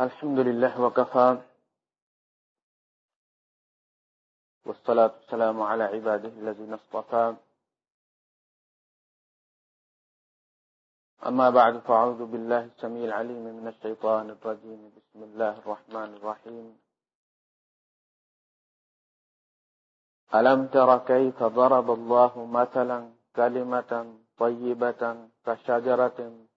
الحمد لله وكفى. والصلاة والسلام على عباده الذين اصطفى. أما بعد، فأعوذ بالله السميع العليم من الشيطان الرجيم. بسم الله الرحمن الرحيم. ألم تر كيف ضرب الله مثلا كلمة طيبة كشجرة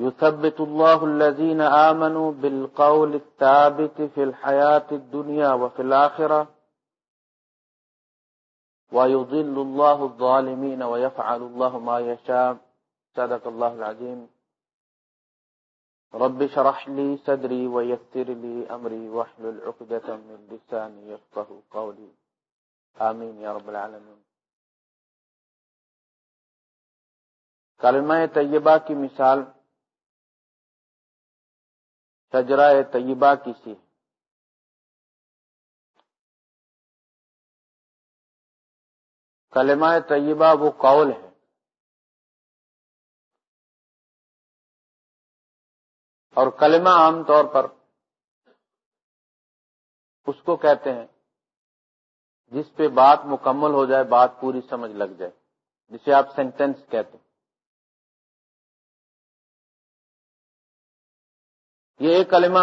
يثبت الله الذين آمنوا بالقول الثابت في الحياة الدنيا وفي الآخرة ويضل الله الظالمين ويفعل الله ما يشاء. صدق الله العظيم. رب شرح لي صدري ويسر لي أمري واحلل عقدة من لساني يفقه قولي. آمين يا رب العالمين. کلمہ طیبہ کی مثال شجرہ طیبہ کی سی۔ کلمہ طیبہ وہ قول ہے۔ اور کلمہ عام طور پر اس کو کہتے ہیں جس پہ بات مکمل ہو جائے، بات پوری سمجھ لگ جائے، جسے آپ سینٹینس کہتے ہیں۔ یہ ایک کلمہ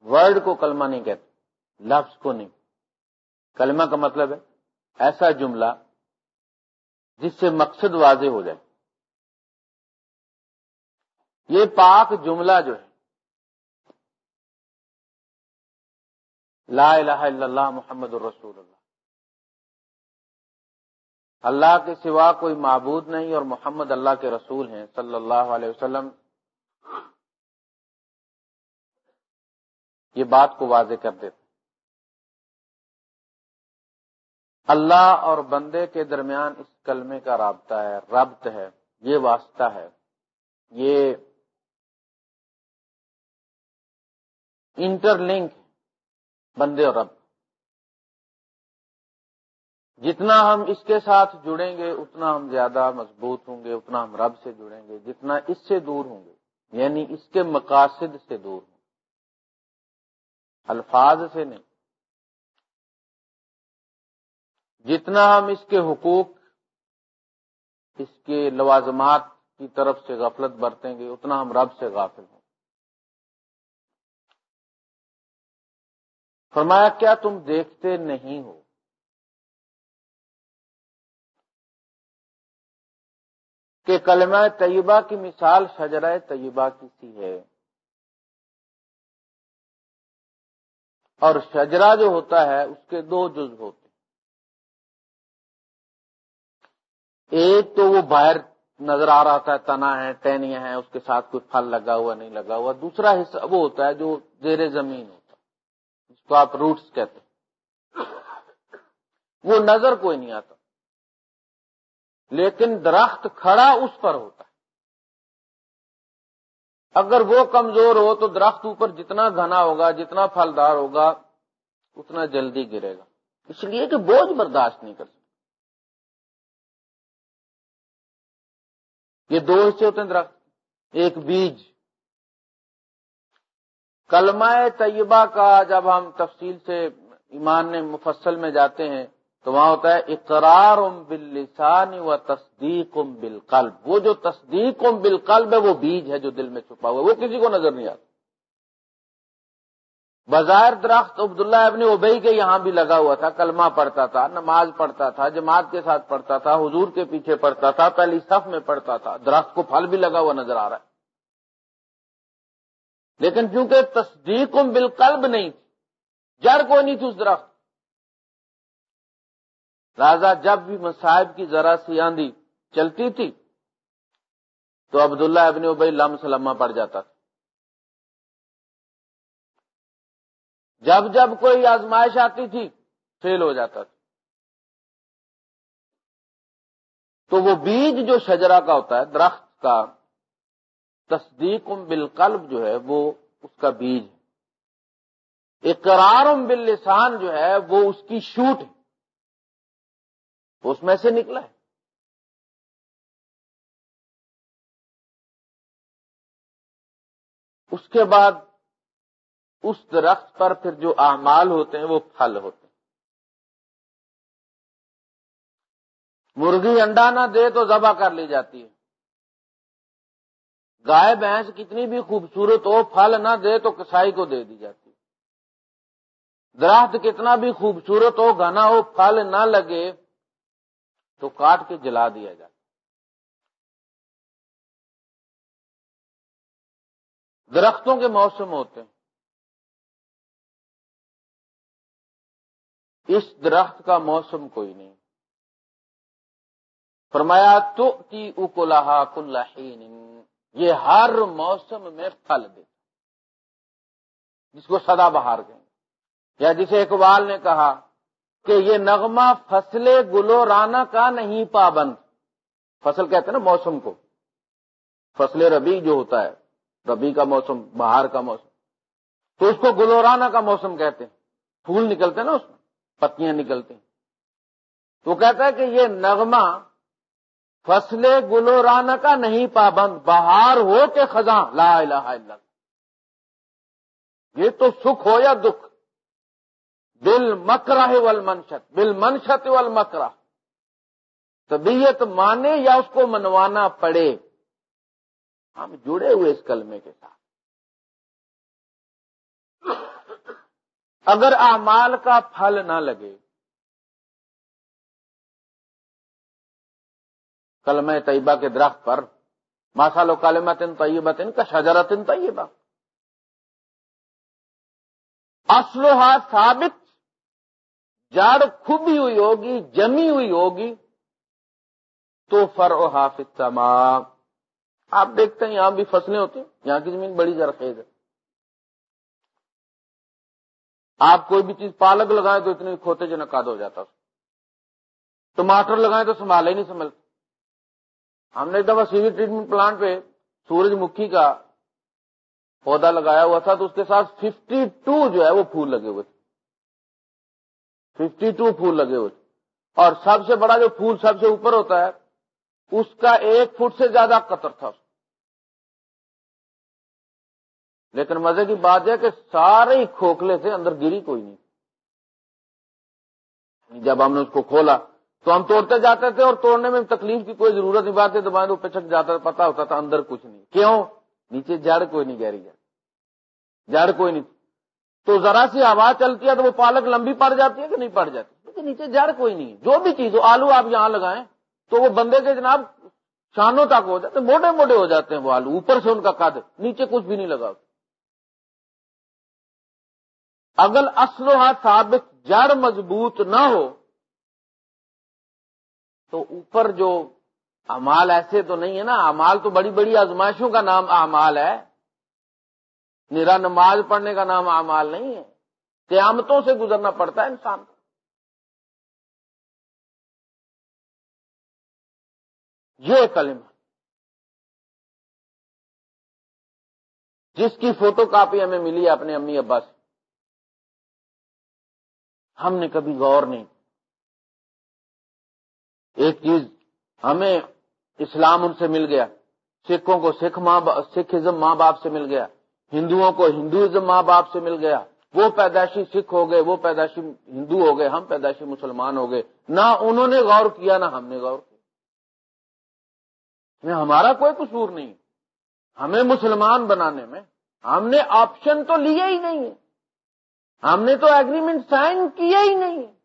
ورڈ کو کلمہ نہیں کہتے، لفظ کو نہیں۔ کلمہ کا مطلب ہے ایسا جملہ جس سے مقصد واضح ہو جائے۔ یہ پاک جملہ جو ہے، لا الہ الا اللہ محمد الرسول اللہ۔ اللہ کے سوا کوئی معبود نہیں اور محمد اللہ کے رسول ہیں، صلی اللہ علیہ وسلم یہ بات کو واضح کر دیتے اللہ اور بندے کے درمیان اس کلمے کا رابطہ ہے، ربط ہے، یہ واسطہ ہے۔ یہ انٹر لنک بندے اور رب۔ جتنا ہم اس کے ساتھ جڑیں گے، اتنا ہم زیادہ مضبوط ہوں گے، اتنا ہم رب سے جڑیں گے، جتنا اس سے دور ہوں گے یعنی اس کے مقاصد سے دور۔ ہوں الفاظ سے نہیں۔ جتنا ہم اس کے حقوق، اس کے لوازمات کی طرف سے غفلت برتیں گے، اتنا ہم رب سے غافل ہوں۔ فرمایا، کیا تم دیکھتے نہیں ہو؟ کہ کلمہ طیبہ کی مثال شجرہ طیبہ کی سی ہے۔ اور شجرا جو ہوتا ہے، اس کے دو جز ہوتے ایک تو وہ باہر نظر آ رہا تھا تنا ہے ٹینیاں ہیں، اس کے ساتھ کوئی پھل لگا ہوا، نہیں لگا ہوا۔ دوسرا حصہ وہ ہوتا ہے جو زیر زمین ہوتا ہے جس کو آپ روٹس کہتے ہیں۔ وہ نظر کوئی نہیں آتا۔ لیکن درخت کھڑا اس پر ہوتا ہے۔ اگر وہ کمزور ہو تو درخت اوپر جتنا گھنا ہوگا، جتنا پھلدار ہوگا، اتنا جلدی گرے گا۔ اس لیے کہ بوجھ برداشت نہیں کر سکتا۔ یہ دو حصے ہوتے ہیں درخت۔ ایک بیج۔ کلمہ طیبہ کا جب ہم تفصیل سے ایمان مفصل میں جاتے ہیں تو وہاں ہوتا ہے اقرار ام بل و تصدیق ام بالقلب۔ وہ جو تصدیق ام بالقلب ہے، وہ بیج ہے جو دل میں چھپا ہوا ہے۔ وہ کسی کو نظر نہیں آتا۔ بظاہر درخت عبداللہ ابن ابئی کے یہاں بھی لگا ہوا تھا، کلمہ پڑھتا تھا، نماز پڑھتا تھا، جماعت کے ساتھ پڑھتا تھا، حضور کے پیچھے پڑھتا تھا، پہلی صف میں پڑھتا تھا۔ درخت کو پھل بھی لگا ہوا نظر آ رہا ہے۔ لیکن چونکہ تصدیق بالقلب نہیں تھی، جڑ کوئی نہیں تھی اس درخت راجا جب بھی مصاحب کی ذرا سی آندھی چلتی تھی تو عبداللہ ابن ابئی لم سلمہ پڑ جاتا تھا۔ جب جب کوئی آزمائش آتی تھی فیل ہو جاتا تھا۔ تو وہ بیج جو شجرا کا ہوتا ہے، درخت کا تصدیق بالقلب جو ہے، وہ اس کا بیج ہے۔ اقرار باللسان جو ہے، وہ اس کی شوٹ ہے۔ اس میں سے نکلا ہے۔ اس کے بعد اس درخت پر پھر جو اعمال ہوتے ہیں وہ پھل ہوتے ہیں۔ مرغی انڈا نہ دے تو ذبح کر لی جاتی ہے۔ گائے، بھینس کتنی بھی خوبصورت ہو، پھل نہ دے تو کسائی کو دے دی جاتی ہے۔ درخت کتنا بھی خوبصورت ہو، گھنا ہو، پھل نہ لگے تو کاٹ کے جلا دیا جاتا درختوں کے موسم ہوتے ہیں۔ اس درخت کا موسم کوئی نہیں۔ فرمایا تو کی اکلا یہ ہر موسم میں پھل دے جس کو سدا بہار گئے یا جسے اقبال نے کہا کہ یہ نغمہ فصل گلو رانا کا نہیں پابند۔ فصل کہتے ہیں نا موسم کو۔ فصل ربی جو ہوتا ہے ربی کا موسم، بہار کا موسم۔ تو اس کو گلورانا کا موسم کہتے ہیں۔ پھول نکلتے ہیں نا اس میں، پتیاں نکلتی ہیں۔ تو کہتا ہے کہ یہ نغمہ فصل گلورانا کا نہیں پابند، بہار ہو کہ خزاں، لا الہ الا اللہ۔ یہ تو سکھ ہو یا دکھ؟ بل مکرا ولمنشت بل منشت ول طبیعت مانے یا اس کو منوانا پڑے۔ ہم جڑے ہوئے اس کلمے کے ساتھ۔ اگر اعمال کا پھل نہ لگے۔ کلمہ طیبہ کے درخت پر ماسا لو کالمتن طیبت کا شجرتن طیبہ۔ اسلوہ ثابت جاڑ کھبی ہوئی ہوگی، جمی ہوئی ہوگی، تو فر و حافظ تمام۔ آپ دیکھتے ہیں، یہاں بھی فصلیں ہوتی ہیں، یہاں کی زمین بڑی زرخیز ہے۔ آپ کوئی بھی چیز پالک لگائیں تو اتنے کھوتے جو نقاد ہو جاتا ٹماٹر لگائیں تو سنبھال ہی نہیں سنبھلتے۔ ہم نے ایک دفعہ سیوی ٹریٹمنٹ پلانٹ پہ سورج مکھی کا پودا لگایا ہوا تھا تو اس کے ساتھ ففٹی ٹو جو ہے وہ پھول لگے ہوئے تھے۔ ففٹی ٹو پھول لگے ہوئے اور سب سے بڑا جو پھول سب سے اوپر ہوتا ہے، اس کا ایک فٹ سے زیادہ قطر تھا۔ لیکن مزے کی بات ہے کہ سارے ہی کھوکھلے سے اندر گری کوئی نہیں۔ جب ہم نے اس کو کھولا تو ہم توڑتے جاتے تھے اور توڑنے میں تکلیف کی کوئی ضرورت نہیں بات ہے دبائیں تو پچک جاتا پتا ہوتا تھا اندر کچھ نہیں۔ کیوں؟ نیچے جڑ کوئی نہیں، گہری جڑ کوئی نہیں۔ تو ذرا سی آواز چلتی ہے تو وہ پالک لمبی پڑ جاتی ہے کہ نہیں پڑ جاتی؟ کیونکہ نیچے جڑ کوئی نہیں جو بھی چیز ہو، آلو آپ یہاں لگائیں تو وہ بندے کے جناب شانوں تک ہو جاتے موٹے موٹے ہو جاتے ہیں وہ آلو، اوپر سے ان کا قد، نیچے کچھ بھی نہیں لگا اگر اسلحہ ثابت جڑ مضبوط نہ ہو، تو اوپر جو امال ایسے تو نہیں ہے نا امال تو بڑی بڑی آزمائشوں کا نام امال ہے۔ میرا نماز پڑھنے کا نام اعمال نہیں ہے۔ قیامتوں سے گزرنا پڑتا ہے انسان کو۔ یہ کلمہ۔ جس کی فوٹو کاپی ہمیں ملی ہے اپنے امی ابا سے۔ ہم نے کبھی غور نہیں ایک چیز ہمیں اسلام ان سے مل گیا۔ سکھوں کو سکھ ماں سکھ ازم ماں باپ سے مل گیا۔ ہندوؤں کو ہندوازم ماں باپ سے مل گیا۔ وہ پیدائشی سکھ ہو گئے، وہ پیدائشی ہندو ہو گئے، ہم پیدائشی مسلمان ہو گئے۔ نہ انہوں نے غور کیا، نہ ہم نے غور کیا۔ ہمارا کوئی قصور نہیں۔ ہمیں مسلمان بنانے میں ہم نے آپشن تو لیا ہی نہیں ہے۔ ہم نے تو ایگریمنٹ سائن کیا ہی نہیں ہے۔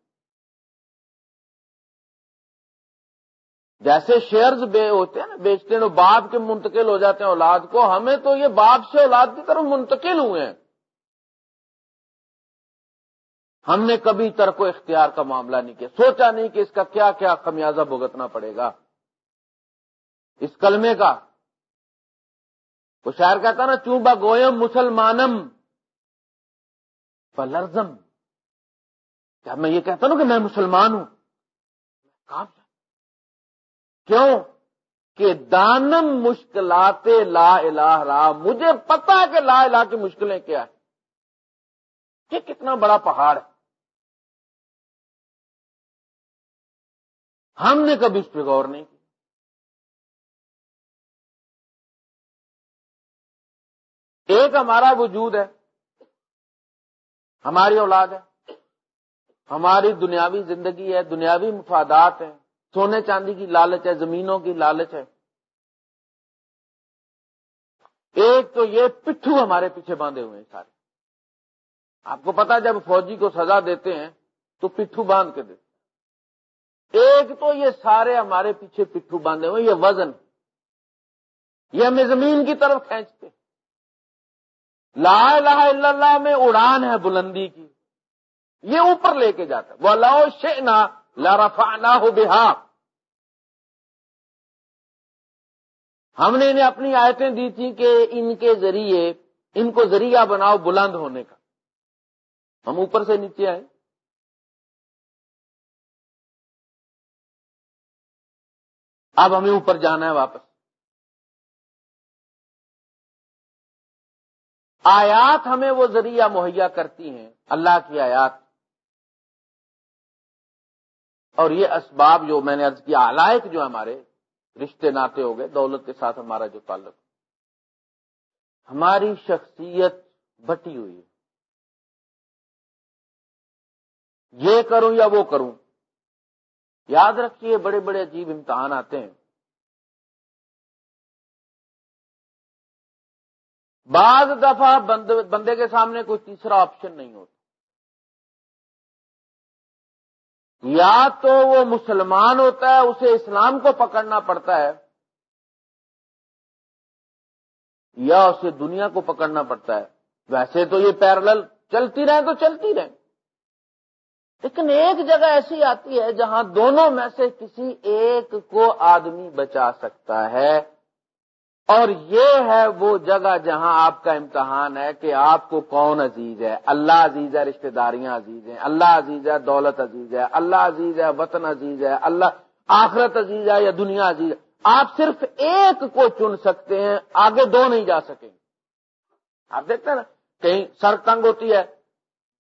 جیسے شیئرز بے ہوتے ہیں نا، بیچتے ہیں باپ کے منتقل ہو جاتے ہیں اولاد کو، ہمیں تو یہ باپ سے اولاد کی طرف منتقل ہوئے ہیں۔ ہم نے کبھی ترک و اختیار کا معاملہ نہیں کیا۔ سوچا نہیں کہ اس کا کیا کیا خمیازہ بھگتنا پڑے گا۔ اس کلمے کا۔ وہ شاعر کہتا نا، چوبا گوئم مسلمانم فلرزم۔ کیا میں یہ کہتا ہوں کہ میں مسلمان ہوں؟ کیوں کہ دانم مشکلات لا الہ را، مجھے پتا کہ لا الہ کی مشکلیں کیا ہے یہ کتنا بڑا پہاڑ ہے۔ ہم نے کبھی اس پہ غور نہیں کیا ایک ہمارا وجود ہے۔ ہماری اولاد ہے۔ ہماری دنیاوی زندگی ہے، دنیاوی مفادات ہیں۔ سونے چاندی کی لالچ ہے، زمینوں کی لالچ ہے۔ ایک تو یہ پٹھو ہمارے پیچھے باندھے ہوئے ہیں سارے۔ آپ کو پتا جب فوجی کو سزا دیتے ہیں تو پٹھو باندھ کے دیتے ایک تو یہ سارے ہمارے پیچھے پٹھو باندھے ہوئے یہ وزن۔ یہ ہمیں زمین کی طرف کھینچتے لا الہ الا اللہ میں اڑان ہے بلندی کی۔ یہ اوپر لے کے جاتا وہ لاؤ شینا لارفا نہ ہو بہا ہم نے انہیں اپنی آیتیں دی تھی کہ ان کے ذریعے ان کو ذریعہ بناؤ بلند ہونے کا۔ ہم اوپر سے نیچے آئے۔ اب ہمیں اوپر جانا ہے واپس۔ آیات ہمیں وہ ذریعہ مہیا کرتی ہیں، اللہ کی آیات۔ اور یہ اسباب جو میں نے ارض کیا، علائق جو ہمارے رشتے ناطے ہو گئے، دولت کے ساتھ ہمارا جو تعلق۔ ہماری شخصیت بٹی ہوئی ہے۔ یہ کروں یا وہ کروں؟ یاد رکھیے، بڑے بڑے عجیب امتحان آتے ہیں۔ بعض دفعہ بندے کے سامنے کوئی تیسرا آپشن نہیں ہوتا۔ یا تو وہ مسلمان ہوتا ہے، اسے اسلام کو پکڑنا پڑتا ہے، یا اسے دنیا کو پکڑنا پڑتا ہے۔ ویسے تو یہ پیرل چلتی رہے تو چلتی رہے لیکن ایک جگہ ایسی آتی ہے جہاں دونوں میں سے کسی ایک کو آدمی بچا سکتا ہے۔ اور یہ ہے وہ جگہ جہاں آپ کا امتحان ہے کہ آپ کو کون عزیز ہے؟ اللہ عزیز ہے رشتہ داریاں عزیز ہیں، اللہ عزیز ہے، دولت عزیز ہے، اللہ عزیز ہے، وطن عزیز ہے، اللہ آخرت عزیز ہے یا دنیا عزیز ہے؟ آپ صرف ایک کو چن سکتے ہیں، آگے دو نہیں جا سکیں۔ آپ دیکھتے ہیں نا، کہیں سڑک تنگ ہوتی ہے،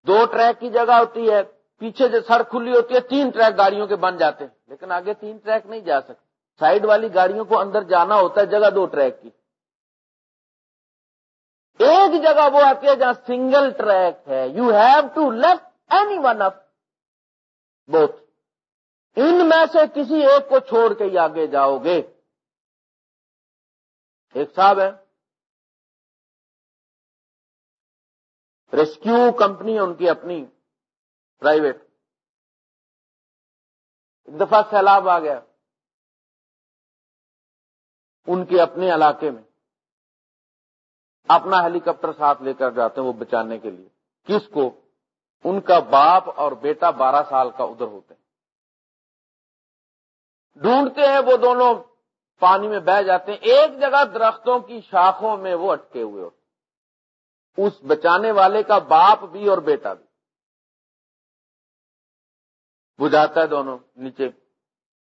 دو ٹریک کی جگہ ہوتی ہے، پیچھے جو سڑک کھلی ہوتی ہے، تین ٹریک گاڑیوں کے بن جاتے ہیں، لیکن آگے تین ٹریک نہیں جا سکتے۔ سائڈ والی گاڑیوں کو اندر جانا ہوتا ہے جگہ دو ٹریک کی۔ ایک جگہ وہ آتی ہے جہاں سنگل ٹریک ہے۔ You have to left any one of both ان میں سے کسی ایک کو چھوڑ کے ہی آگے جاؤ گے۔ ایک صاحب ہے ریسکیو کمپنی ان کی اپنی۔ پرائیویٹ ایک دفعہ سیلاب آ گیا۔ ان کے اپنے علاقے میں اپنا ہیلی کاپٹر ساتھ لے کر جاتے ہیں وہ بچانے کے لیے۔ کس کو؟ ان کا باپ اور بیٹا بارہ سال کا ادھر ہوتے ہیں۔ ڈھونڈتے ہیں وہ دونوں پانی میں بہ جاتے ہیں۔ ایک جگہ درختوں کی شاخوں میں وہ اٹکے ہوئے ہوتے اس بچانے والے کا باپ بھی اور بیٹا بھی۔ بجھاتا ہے دونوں نیچے۔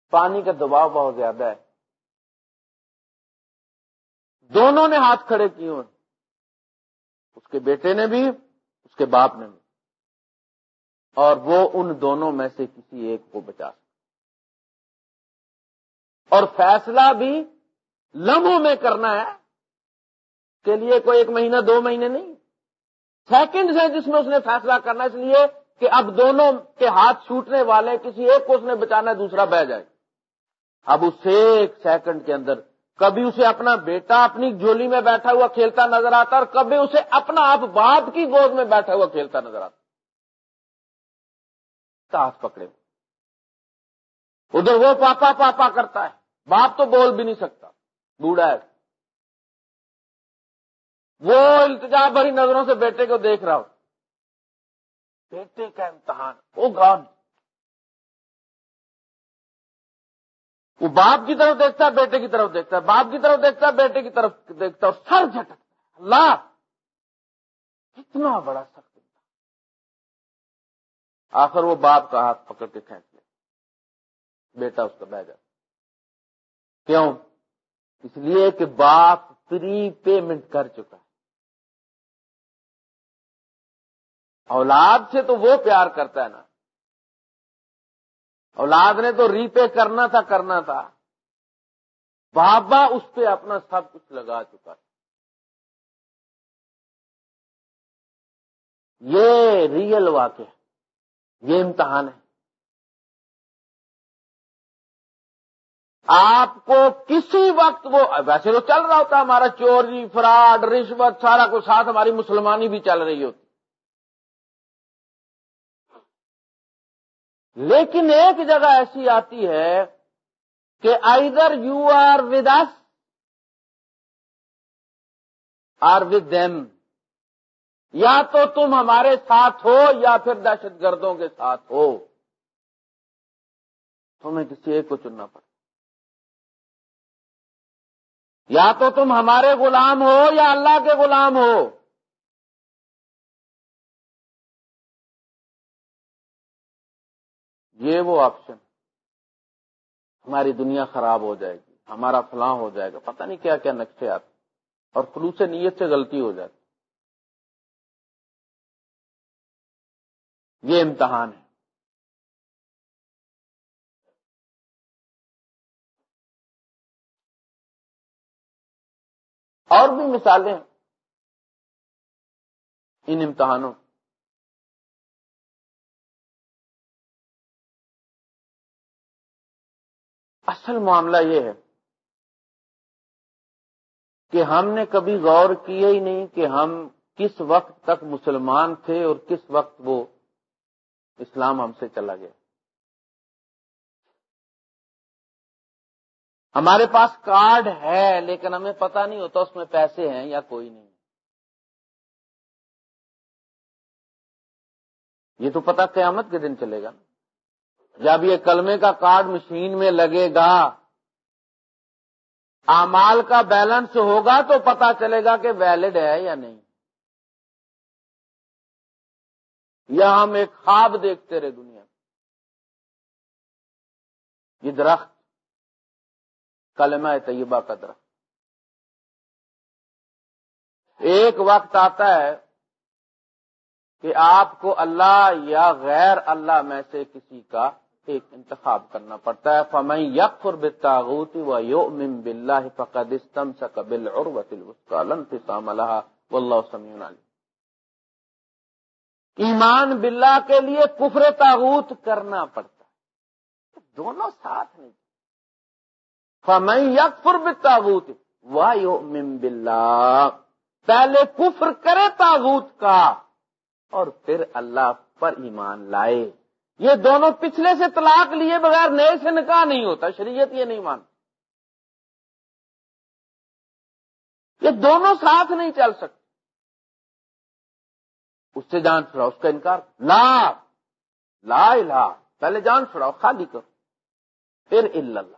پانی کا دباؤ بہت زیادہ ہے۔ دونوں نے ہاتھ کھڑے کیے ہیں اس کے بیٹے نے بھی، اس کے باپ نے بھی۔ اور وہ ان دونوں میں سے کسی ایک کو بچا سکتا۔ اور فیصلہ بھی لمحوں میں کرنا ہے۔ کے لیے کوئی ایک مہینہ، دو مہینے نہیں۔ سیکنڈ ہے جس میں اس نے فیصلہ کرنا، اس لیے کہ اب دونوں کے ہاتھ چھوٹنے والے، کسی ایک کو اس نے بچانا ہے، دوسرا بہ جائے۔ اب اس ایک سیکنڈ کے اندر کبھی اسے اپنا بیٹا اپنی جھولی میں بیٹھا ہوا کھیلتا نظر آتا اور کبھی اسے اپنا آپ باپ کی گود میں بیٹھا ہوا کھیلتا نظر آتا۔ ہاتھ پکڑے۔ ادھر وہ پاپا پاپا کرتا ہے۔ باپ تو بول بھی نہیں سکتا۔ بوڑھا ہے۔ وہ التجا بھری نظروں سے بیٹے کو دیکھ رہا ہو۔ بیٹے کا امتحان۔ وہ گان وہ باپ کی طرف دیکھتا ہے، بیٹے کی طرف دیکھتا ہے۔ باپ کی طرف دیکھتا ہے، بیٹے کی طرف دیکھتا ہے اور سر جھٹکتا اللہ، کتنا بڑا سخت آخر وہ باپ کا ہاتھ پکڑ کے کھینچ لے۔ بیٹا اس کا بہ جاتا کیوں؟ اس لیے کہ باپ پری پیمنٹ کر چکا ہے۔ اولاد سے تو وہ پیار کرتا ہے نا۔ اولاد نے تو ری پے کرنا تھا کرنا تھا۔ بابا اس پہ اپنا سب کچھ لگا چکا تھا۔ یہ ریئل واقع ہے یہ امتحان ہے۔ آپ کو کسی وقت وہ، ویسے تو چل رہا ہوتا ہمارا چوری، فراڈ، رشوت، سارا کچھ، ساتھ ہماری مسلمانی بھی چل رہی ہوتی۔ لیکن ایک جگہ ایسی آتی ہے کہ either you are with us or with them یا تو تم ہمارے ساتھ ہو یا پھر دہشت گردوں کے ساتھ ہو۔ تمہیں کسی ایک کو چننا پڑا یا تو تم ہمارے غلام ہو یا اللہ کے غلام ہو۔ یہ وہ آپشن ہماری دنیا خراب ہو جائے گی، ہمارا فلاں ہو جائے گا، پتہ نہیں کیا کیا نقشے آتے اور خلوص نیت سے غلطی ہو جاتی یہ امتحان ہے۔ اور بھی مثالیں ان امتحانوں اصل معاملہ یہ ہے کہ ہم نے کبھی غور کیا ہی نہیں کہ ہم کس وقت تک مسلمان تھے اور کس وقت وہ اسلام ہم سے چلا گیا۔ ہمارے پاس کارڈ ہے لیکن ہمیں پتہ نہیں ہوتا اس میں پیسے ہیں یا کوئی نہیں۔ یہ تو پتا قیامت کے دن چلے گا۔ نا جب یہ کلمے کا کارڈ مشین میں لگے گا امال کا بیلنس ہوگا تو پتا چلے گا کہ ویلڈ ہے یا نہیں۔ یا ہم ایک خواب دیکھتے رہے دنیا یہ درخت، کلمہ طیبہ کا درخت۔ ایک وقت آتا ہے کہ آپ کو اللہ یا غیر اللہ میں سے کسی کا ایک انتخاب کرنا پڑتا ہے۔ فمن یکفر بالتاغوت و یؤمن باللہ فقد استمسک بالعروۃ الوثقى لن انفصام لها والله سمیع علیم ایمان باللہ کے لیے کفر تاغوت کرنا پڑتا ہے۔ دونوں ساتھ نہیں۔ فمن یکفر بالتاغوت و یؤمن باللہ پہلے کفر کرے تاغوت کا اور پھر اللہ پر ایمان لائے۔ یہ دونوں پچھلے سے طلاق لیے بغیر نئے سے نکاح نہیں ہوتا، شریعت یہ نہیں مان یہ دونوں ساتھ نہیں چل سکتے۔ اس سے جان چھڑاؤ اس کا انکار۔ لا لا الہ، پہلے جان چھڑاؤ خالی کرو۔ پھر اللہ۔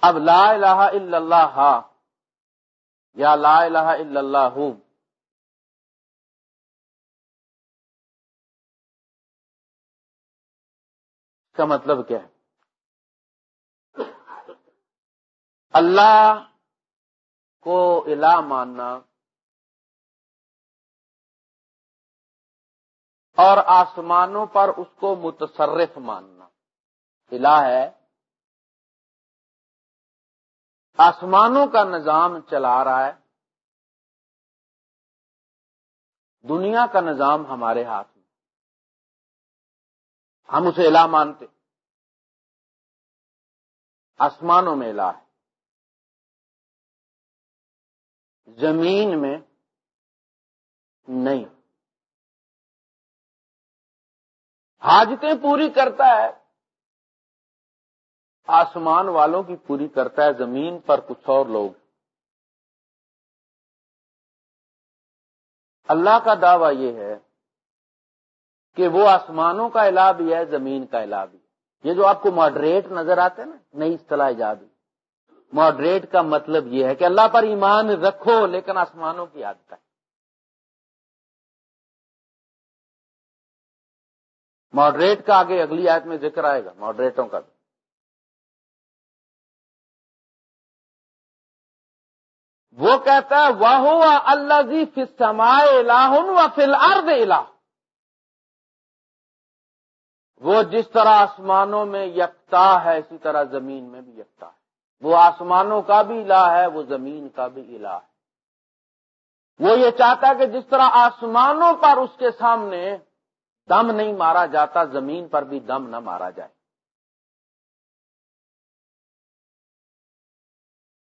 اب لا الہ الا اللہ، یا لا الہ الا اللہ ہوں۔ کا مطلب کیا ہے؟ اللہ کو الہ ماننا اور آسمانوں پر اس کو متصرف ماننا۔ الہ ہے۔ آسمانوں کا نظام چلا رہا ہے۔ دنیا کا نظام ہمارے ہاتھ ہم اسے الہ مانتے آسمانوں میں الہ ہے۔ زمین میں نہیں۔ حاجتیں پوری کرتا ہے۔ آسمان والوں کی پوری کرتا ہے زمین پر کچھ اور لوگ۔ اللہ کا دعویٰ یہ ہے کہ وہ آسمانوں کا الہ بھی ہے، زمین کا الہ بھی یہ جو آپ کو ماڈریٹ نظر آتے ہیں نا، نئی اصطلاح ایجاد ہوئی۔ ماڈریٹ کا مطلب یہ ہے کہ اللہ پر ایمان رکھو، لیکن آسمانوں کی عادت ہے ماڈریٹ کا آگے اگلی آیت میں ذکر آئے گا ماڈریٹوں کا وہ کہتا ہے واہ اللہ جی فل سمائے و فل ارد الہ وہ جس طرح آسمانوں میں یکتا ہے، اسی طرح زمین میں بھی یکتا ہے۔ وہ آسمانوں کا بھی الہ ہے، وہ زمین کا بھی الہ ہے۔ وہ یہ چاہتا ہے کہ جس طرح آسمانوں پر اس کے سامنے دم نہیں مارا جاتا، زمین پر بھی دم نہ مارا جائے۔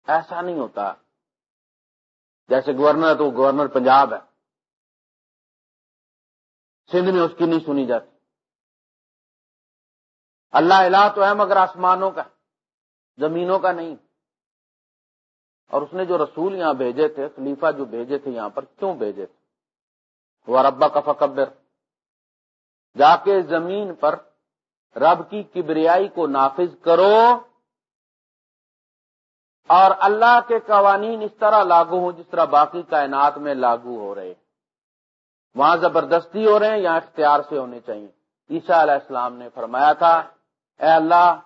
ایسا نہیں ہوتا۔ جیسے گورنر ہے تو گورنر پنجاب ہے۔ سندھ میں اس کی نہیں سنی جاتی۔ اللہ الہ تو ہے مگر آسمانوں کا، زمینوں کا نہیں۔ اور اس نے جو رسول یہاں بھیجے تھے، خلیفہ جو بھیجے تھے یہاں پر، کیوں بھیجے تھے؟ وہ ربا کا فکبر۔ جا کے زمین پر رب کی کبریائی کو نافذ کرو اور اللہ کے قوانین اس طرح لاگو ہوں جس طرح باقی کائنات میں لاگو ہو رہے۔ وہاں زبردستی ہو رہے ہیں یا اختیار سے ہونے چاہیے۔ عیسیٰ علیہ السلام نے فرمایا تھا اے اللہ،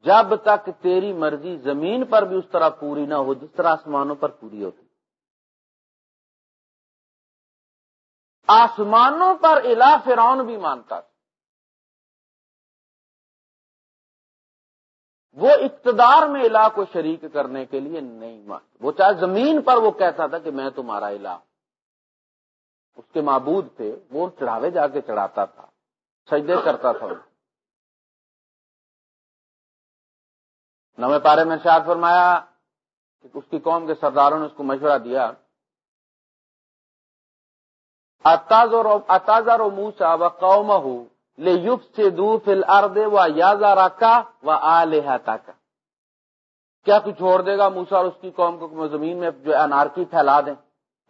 جب تک تیری مرضی زمین پر بھی اس طرح پوری نہ ہو، جس طرح آسمانوں پر پوری ہوتی۔ آسمانوں پر الہ فرعون بھی مانتا۔ تھا وہ اقتدار میں الہ کو شریک کرنے کے لیے نہیں مانتا۔ وہ چاہے زمین پر وہ کہتا تھا کہ میں تمہارا الہ اس کے معبود تھے، وہ چڑھاوے جا کے چڑھاتا تھا۔ سجدے کرتا تھا نویں پارے میں شاد فرمایا کہ اس کی قوم کے سرداروں نے اس کو مشورہ دیا۔ اتازر و موسا و قوم ہو لے یوگ سے دو فل ارد و یازا رکھا و آتا کا کیا تو چھوڑ دے گا موسا اور اس کی قوم کو زمین میں جو انارکی پھیلا دیں؟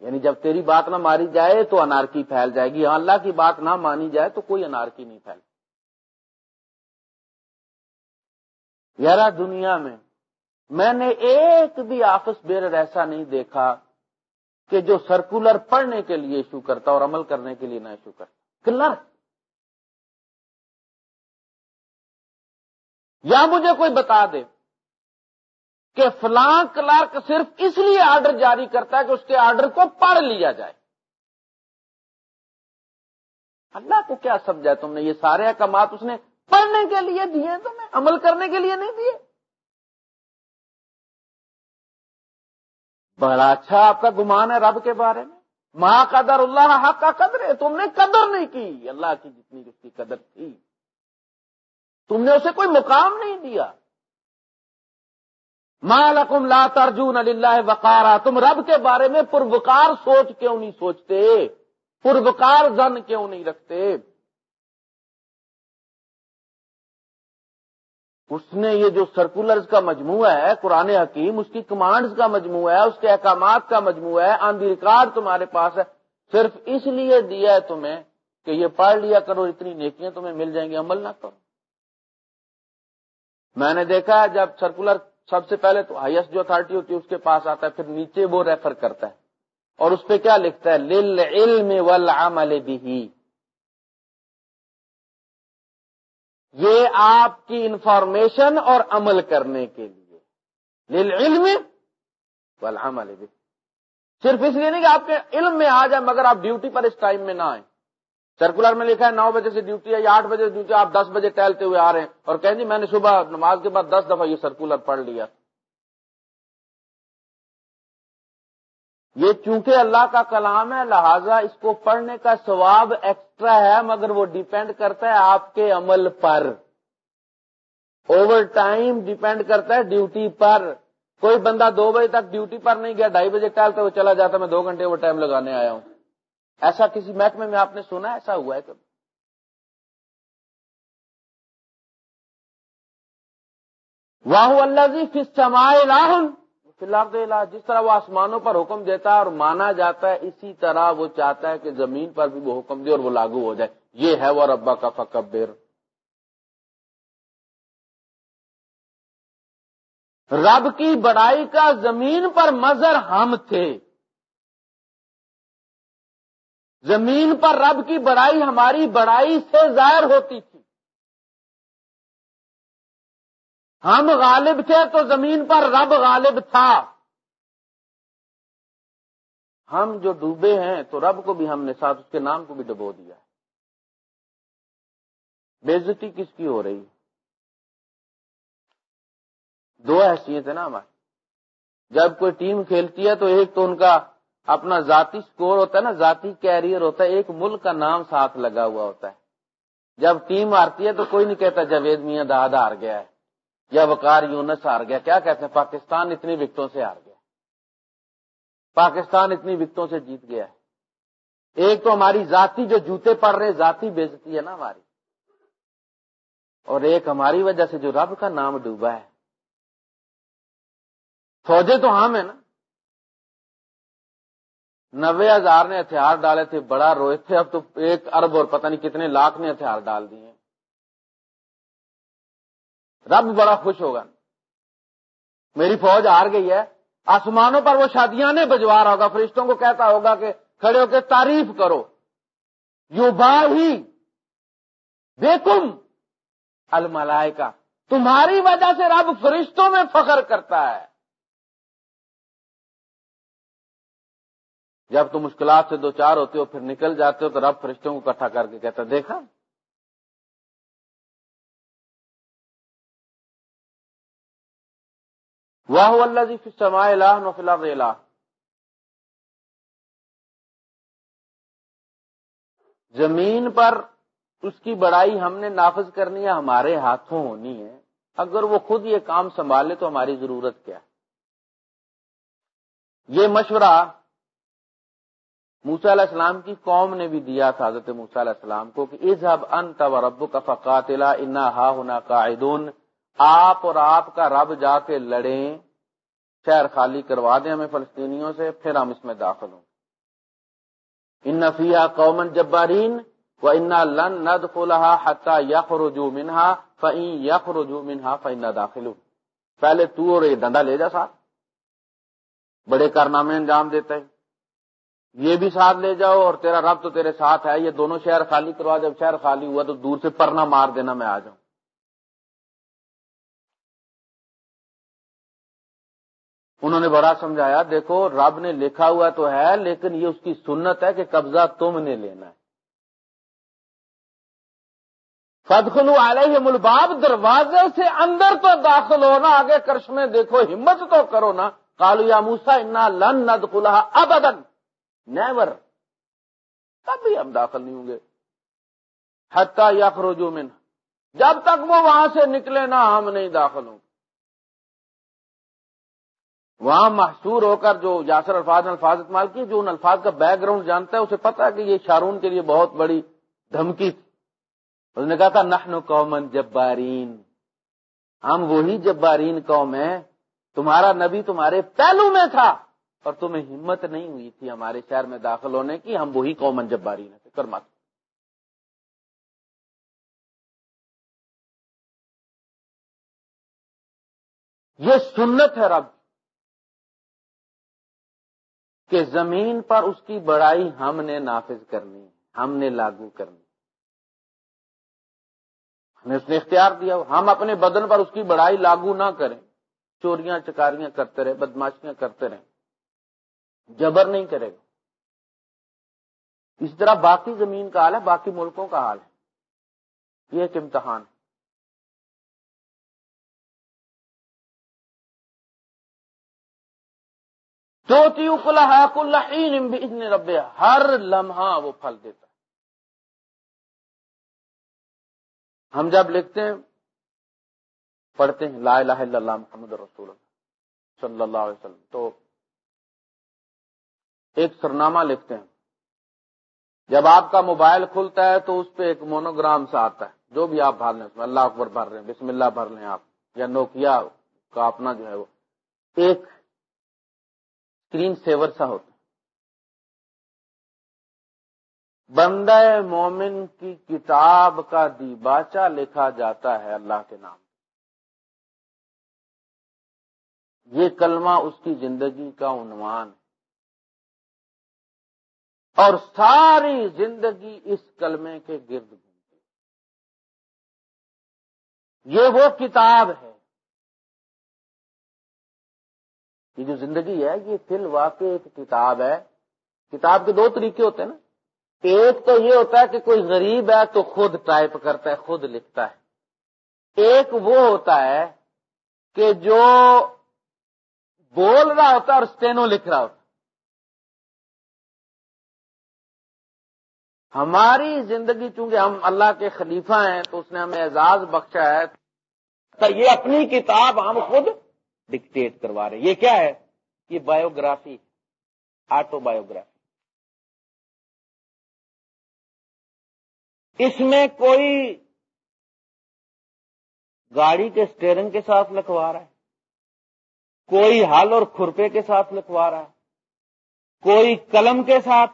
یعنی جب تیری بات نہ ماری جائے تو انارکی پھیل جائے گی۔ اللہ کی بات نہ مانی جائے تو کوئی انارکی نہیں پھیل۔ یار دنیا میں میں نے ایک بھی آفس بیرر ایسا نہیں دیکھا کہ جو سرکولر پڑھنے کے لیے ایشو کرتا اور عمل کرنے کے لیے نہ ایشو کرتا۔ کلر۔ یا مجھے کوئی بتا دے۔ کہ فلاں کلرک صرف اس لیے آرڈر جاری کرتا ہے کہ اس کے آرڈر کو پڑھ لیا جائے۔ اللہ کو کیا سمجھا تم نے؟ یہ سارے احکامات اس نے پڑھنے کے لیے دیے تو میں عمل کرنے کے لیے نہیں دیے۔ بڑا اچھا آپ کا گمان ہے رب کے بارے میں۔ ماں قدر اللہ حق کا قدر ہے تم نے قدر نہیں کی۔ اللہ کی جتنی اس کی قدر تھی۔ تم نے اسے کوئی مقام نہیں دیا۔ مالکم لا ترجون اللہ وقارا، تم رب کے بارے میں پروکار سوچ کیوں نہیں سوچتے؟ پروکار زن کیوں نہیں رکھتے؟ اس نے یہ جو سرکولرز کا مجموعہ ہے، قرآن حکیم، اس کی کمانڈز کا مجموعہ ہے، اس کے احکامات کا مجموعہ ہے، آن دی ریکارڈ تمہارے پاس ہے، صرف اس لیے دیا ہے تمہیں کہ یہ پڑھ لیا کرو، اتنی نیکیاں تمہیں مل جائیں گی، عمل نہ کرو۔ میں نے دیکھا ہے جب سرکولر سب سے پہلے تو ہائیسٹ جو اتارٹی ہوتی ہے اس کے پاس آتا ہے، پھر نیچے وہ ریفر کرتا ہے۔ اور اس پہ کیا لکھتا ہے؟ لل علم والعمل بھی یہ آپ کی انفارمیشن اور عمل کرنے کے لیے۔ لل علم والعمل بھی صرف اس لیے نہیں کہ آپ کے علم میں آ جائے مگر آپ ڈیوٹی پر اس ٹائم میں نہ آئیں۔ سرکولر میں لکھا ہے نو بجے سے ڈیوٹی ہے یا آٹھ بجے سے ڈیوٹی آپ دس بجے ٹہلتے ہوئے آ رہے ہیں۔ اور کہیں جی میں نے صبح نماز کے بعد دس دفعہ یہ سرکولر پڑھ لیا۔ یہ چونکہ اللہ کا کلام ہے، لہذا اس کو پڑھنے کا ثواب ایکسٹرا ہے، مگر وہ ڈیپینڈ کرتا ہے آپ کے عمل پر۔ اوور ٹائم ڈیپینڈ کرتا ہے ڈیوٹی پر۔ کوئی بندہ دو بجے تک ڈیوٹی پر نہیں گیا، ڈھائی بجے ٹہلتے ہوئے چلا جاتا میں دو گھنٹے وہ ٹائم لگانے آیا ہوں۔ ایسا کسی محکمے میں آپ نے سنا ایسا ہوا ہے کبھی؟ واہ اللہ جی کس سمائے جس طرح وہ آسمانوں پر حکم دیتا ہے اور مانا جاتا ہے، اسی طرح وہ چاہتا ہے کہ زمین پر بھی وہ حکم دے اور وہ لاگو ہو جائے۔ یہ ہے وہ ربا کا فکبر۔ رب کی بڑائی کا زمین پر مظہر ہم تھے۔ زمین پر رب کی بڑائی ہماری بڑائی سے ظاہر ہوتی تھی۔ ہم غالب تھے تو زمین پر رب غالب تھا۔ ہم جو ڈوبے ہیں تو رب کو بھی ہم نے ساتھ، اس کے نام کو بھی ڈبو دیا۔ ہے بےزتی کس کی ہو رہی؟ دو حیثیت ہے نا ہماری۔ جب کوئی ٹیم کھیلتی ہے تو ایک تو ان کا اپنا ذاتی سکور ہوتا ہے نا، ذاتی کیریئر ہوتا ہے، ایک ملک کا نام ساتھ لگا ہوا ہوتا ہے۔ جب ٹیم ہارتی ہے تو کوئی نہیں کہتا جاوید میاں داد ہار گیا ہے یا وکار یونس ہار گیا، کیا کہتے ہیں؟ پاکستان اتنی وکٹوں سے ہار گیا۔ پاکستان اتنی وکٹوں سے جیت گیا ہے۔ ایک تو ہماری ذاتی جو جوتے پڑ رہے، ذاتی بےزتی ہے نا ہماری۔ اور ایک ہماری وجہ سے جو رب کا نام ڈوبا ہے۔ فوجیں تو ہم ہیں نا۔ نوے ہزار نے ہتھیار ڈالے تھے، بڑا روئے تھے۔ اب تو ایک ارب اور پتہ نہیں کتنے لاکھ نے ہتھیار ڈال دیے۔ رب بڑا خوش ہوگا۔ میری فوج ہار گئی ہے۔ آسمانوں پر وہ شادیاں نے بجوا رہا ہوگا۔ فرشتوں کو کہتا ہوگا کہ کھڑے ہو کے تعریف کرو۔ یو با ہی بیکم الملائے کا تمہاری وجہ سے رب فرشتوں میں فخر کرتا ہے۔ جب تم مشکلات سے دو چار ہوتے ہو، پھر نکل جاتے ہو تو رب فرشتوں کو اکٹھا کر کے کہتا دیکھا؟ واہ اللہ جی سما نفلا ویلا زمین پر اس کی بڑائی ہم نے نافذ کرنی ہے، ہمارے ہاتھوں ہونی ہے۔ اگر وہ خود یہ کام سنبھالے تو ہماری ضرورت کیا یہ مشورہ موسا علیہ السلام کی قوم نے بھی دیا تھا حضرت موسا علیہ السلام کو کہ اظہب انت و رب کا فقاتلا انا ہا ہونا قائدون آپ اور آپ کا رب جا کے لڑیں، شہر خالی کروا دیں ہمیں فلسطینیوں سے، پھر ہم اس میں داخل ہوں۔ ان نفیہ قومن جبارین و انا لن ند فلحا حتہ یخ رجو منہا فعین یخ رجو منہا فعین داخل پہلے تو اور یہ ڈنڈا لے جا ساتھ بڑے کارنامے انجام دیتا ہے۔ یہ بھی ساتھ لے جاؤ اور تیرا رب تو تیرے ساتھ ہے، یہ دونوں شہر خالی کروا، جب شہر خالی ہوا تو دور سے پرنا مار دینا میں آ جاؤں۔ انہوں نے بڑا سمجھایا، دیکھو، رب نے لکھا ہوا تو ہے، لیکن یہ اس کی سنت ہے کہ قبضہ تم نے لینا ہے۔ فدخلو علیہ ملباب دروازے سے اندر تو داخل ہونا، آگے کرش میں دیکھو، ہمت تو کرو نا۔ کالو یا موسا انا لن ند کھلا اب نیور کبھی ہم داخل نہیں ہوں گے۔ حتہ یا خروجو من جب تک وہ وہاں سے نکلے نا، ہم نہیں داخل ہوں۔ وہاں محصور ہو کر جو یاسر الفاظ الفاظ استعمال کی جو ان الفاظ کا بیک گراؤنڈ جانتا ہے، اسے پتا ہے کہ یہ شارون کے لیے بہت بڑی دھمکی تھی۔ اس نے کہا تھا نحن قومن جبارین۔ ہم وہی جبارین قوم ہیں۔ تمہارا نبی تمہارے پہلو میں تھا۔ اور تمہیں ہمت نہیں ہوئی تھی ہمارے شہر میں داخل ہونے کی، ہم وہی قومن جباری نے فکر مت۔ یہ سنت ہے رب، کہ زمین پر اس کی بڑائی ہم نے نافذ کرنی ہے، ہم نے لاگو کرنی ہمیں اس نے اختیار دیا، ہم اپنے بدن پر اس کی بڑائی لاگو نہ کریں۔ چوریاں، چکاریاں کرتے رہے، بدماشیاں کرتے رہیں جبر نہیں کرے گا۔ اس طرح باقی زمین کا حال ہے، باقی ملکوں کا حال ہے۔ یہ ایک امتحان ہے۔ رب ہر لمحہ وہ پھل دیتا ہے۔ ہم جب لکھتے ہیں، پڑھتے ہیں، لا الہ الا اللہ محمد رسول اللہ صلی اللہ علیہ وسلم، تو ایک سرنامہ لکھتے ہیں۔ جب آپ کا موبائل کھلتا ہے تو اس پہ ایک مونوگرام سا آتا ہے۔ جو بھی آپ بھر لیں، اس میں اللہ اکبر بھر رہے ہیں بسم اللہ بھر لیں آپ، یا نوکیا کا اپنا جو ہے وہ۔ ایک اسکرین سیور سا ہوتا ہے۔ بندہ مومن کی کتاب کا دیباچہ لکھا جاتا ہے اللہ کے نام یہ کلمہ اس کی زندگی کا عنوان ہے۔ اور ساری زندگی اس کلمے کے گرد گھومتی۔ یہ وہ کتاب ہے۔ یہ جو زندگی ہے، یہ فی الواقع ایک کتاب ہے۔ کتاب کے دو طریقے ہوتے ہیں نا۔ ایک تو یہ ہوتا ہے کہ کوئی غریب ہے تو خود ٹائپ کرتا ہے، خود لکھتا ہے۔ ایک وہ ہوتا ہے کہ جو بول رہا ہوتا ہے اور اسٹینو لکھ رہا ہوتا ہماری زندگی چونکہ ہم اللہ کے خلیفہ ہیں تو اس نے ہمیں اعزاز بخشا ہے، تو یہ اپنی کتاب ہم خود ڈکٹیٹ کروا رہے ہیں۔ یہ کیا ہے؟ یہ بایوگرافی آٹو بایوگرافی اس میں کوئی گاڑی کے اسٹیئرنگ کے ساتھ لکھوا رہا ہے، کوئی ہل اور کھرپے کے ساتھ لکھوا رہا ہے، کوئی قلم کے ساتھ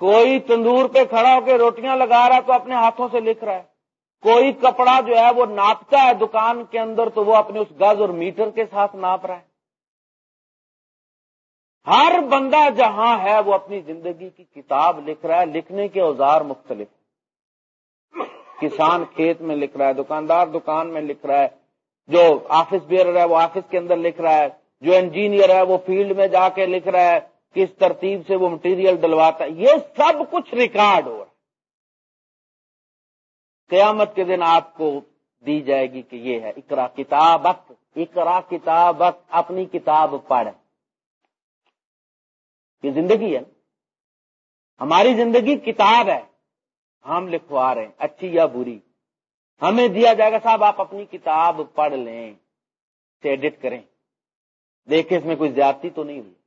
کوئی تندور پہ کھڑا ہو کے روٹیاں لگا رہا ہے تو اپنے ہاتھوں سے لکھ رہا ہے۔ کوئی کپڑا جو ہے وہ ناپتا ہے دکان کے اندر تو وہ اپنے اس گز اور میٹر کے ساتھ ناپ رہا ہے۔ ہر بندہ جہاں ہے وہ اپنی زندگی کی کتاب لکھ رہا ہے، لکھنے کے اوزار مختلف کسان کھیت میں لکھ رہا ہے، دکاندار دکان میں لکھ رہا ہے، جو آفس بیئر ہے وہ آفس کے اندر لکھ رہا ہے، جو انجینئر ہے وہ فیلڈ میں جا کے لکھ رہا ہے۔ کس ترتیب سے وہ مٹیریل ڈلواتا ہے۔ یہ سب کچھ ریکارڈ ہو رہا قیامت کے دن آپ کو دی جائے گی کہ یہ ہے اکرا کتابت اکرا کتابت اپنی کتاب پڑھ۔ یہ زندگی ہے ہماری زندگی کتاب ہے۔ ہم لکھوا رہے ہیں، اچھی یا بری۔ ہمیں دیا جائے گا صاحب، آپ اپنی کتاب پڑھ لیں ایڈٹ کریں۔ دیکھیں اس میں کوئی زیادتی تو نہیں ہوئی۔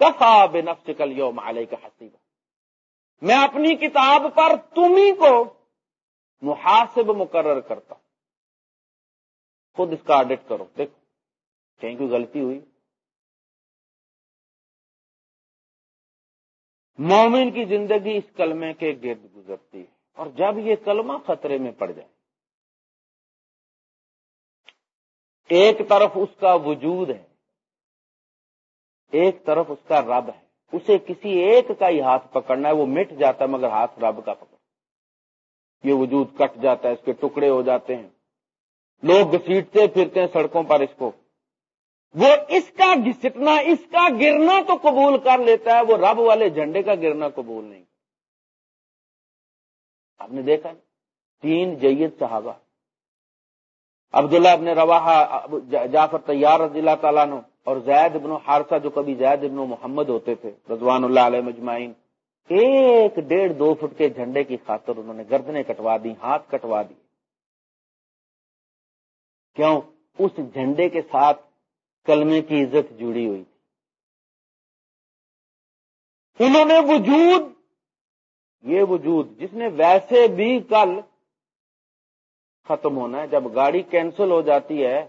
کفا بے نفس کل یو مالے کا میں اپنی کتاب پر تمہیں کو محاسب مقرر کرتا ہوں۔ خود اس کا آڈٹ کرو۔ دیکھو، کہیں کوئی غلطی ہوئی؟ مومن کی زندگی اس کلمے کے گرد گزرتی ہے اور جب یہ کلمہ خطرے میں پڑ جائے، ایک طرف اس کا وجود ہے ایک طرف اس کا رب ہے۔ اسے کسی ایک کا ہی ہاتھ پکڑنا ہے، وہ مٹ جاتا ہے مگر ہاتھ رب کا پکڑ یہ وجود کٹ جاتا ہے، اس کے ٹکڑے ہو جاتے ہیں۔ لوگ گسیٹتے پھرتے ہیں سڑکوں پر اس کو۔ وہ اس کا گھسٹنا، اس کا گرنا تو قبول کر لیتا ہے، وہ رب والے جھنڈے کا گرنا قبول نہیں آپ نے دیکھا؟ تین جید صحابہ۔ عبداللہ ابن روا جعفر تیار رضی اللہ تعالیٰ نو اور زید ابن حارثہ جو کبھی زید ابن محمد ہوتے تھے، رضوان اللہ علیہ مجمعین، ایک ڈیڑھ دو فٹ کے جھنڈے کی خاطر انہوں نے گردنیں کٹوا دی ہاتھ کٹوا دی کیوں؟ اس جھنڈے کے ساتھ کلمے کی عزت جڑی ہوئی تھی۔ انہوں نے وجود، یہ وجود جس نے ویسے بھی کل ختم ہونا ہے، جب گاڑی کینسل ہو جاتی ہے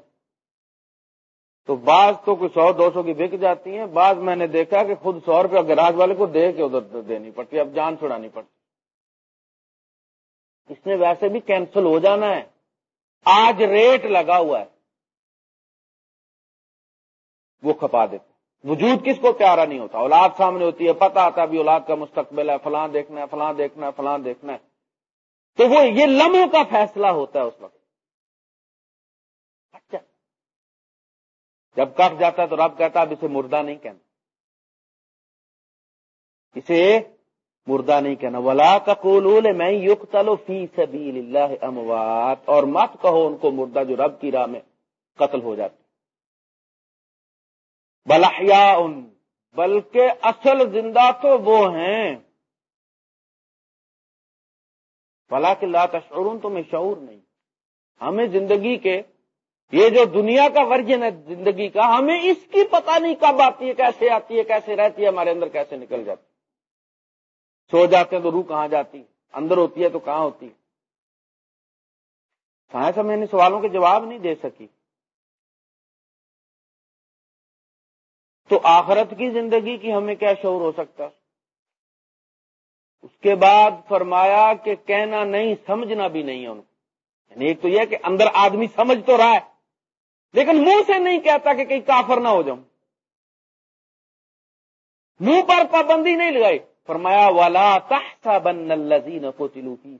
تو بعض تو کوئی سو دو سو کی بک جاتی ہیں، بعض میں نے دیکھا کہ خود سو روپیہ گراج والے کو دے کے ادھر دینی پڑتی اب جان چھڑانی پڑتی اس نے ویسے بھی کینسل ہو جانا ہے۔ آج ریٹ لگا ہوا ہے۔ وہ کھپا دیتے وجود کس کو پیارا نہیں ہوتا۔ اولاد سامنے ہوتی ہے، پتہ آتا بھی اولاد کا مستقبل ہے، فلاں دیکھنا ہے، فلاں دیکھنا ہے، فلاں دیکھنا ہے۔ تو وہ یہ لمحوں کا فیصلہ ہوتا ہے اس وقت۔ اچھا۔ جب کٹ جاتا تو رب کہتا اب اسے مردہ نہیں کہنا۔ اسے مردہ نہیں کہنا۔ ولا کا میں یوگ تلو فی سبیل اللہ اموات اور مت کہو ان کو مردہ جو رب کی راہ میں قتل ہو جاتے بلحیا ان بلکہ اصل زندہ تو وہ ہیں۔ بلا کے لا تشعرون تو شعور نہیں۔ ہمیں زندگی کے یہ جو دنیا کا ورژن ہے زندگی کا، ہمیں اس کی پتہ نہیں کب آتی ہے، کیسے آتی ہے، کیسے رہتی ہے، ہمارے اندر کیسے نکل جاتی سو جاتے ہیں تو روح کہاں جاتی اندر ہوتی ہے تو کہاں ہوتی ہے؟ سائنس ہمیں ان سوالوں کے جواب نہیں دے سکی۔ تو آخرت کی زندگی کی ہمیں کیا شعور ہو سکتا؟ اس کے بعد فرمایا کہ کہنا نہیں، سمجھنا بھی نہیں ہے ان کو۔ یعنی ایک تو یہ کہ اندر آدمی سمجھ تو رہا ہے۔ لیکن منہ سے نہیں کہتا کہ کہیں کافر نہ ہو جاؤں۔ منہ پر پابندی نہیں لگائی۔ فرمایا والا تحسا بن الزین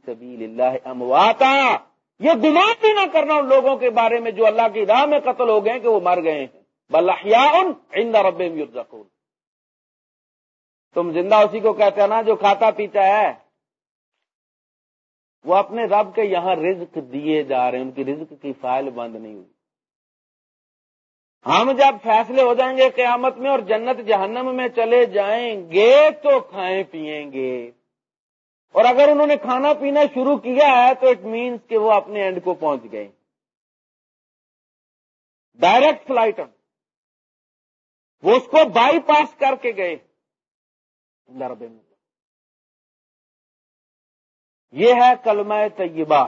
اللہ امواتا یہ گمان بھی نہ کرنا ان لوگوں کے بارے میں جو اللہ کی راہ میں قتل ہو گئے کہ وہ مر گئے ہیں۔ بلحیا ان رب یرزقون تم زندہ اسی کو کہتے ہیں نا جو کھاتا پیتا ہے۔ وہ اپنے رب کے یہاں رزق دیے جا رہے ہیں۔ ان کی رزق کی فائل بند نہیں ہوئی۔ ہم جب فیصلے ہو جائیں گے قیامت میں اور جنت جہنم میں چلے جائیں گے تو کھائیں پیئیں گے۔ اور اگر انہوں نے کھانا پینا شروع کیا ہے تو اٹ مینس کہ وہ اپنے اینڈ کو پہنچ گئے۔ ڈائریکٹ فلائٹ وہ اس کو بائی پاس کر کے گئے۔ لربے میں یہ ہے کلمہ طیبہ۔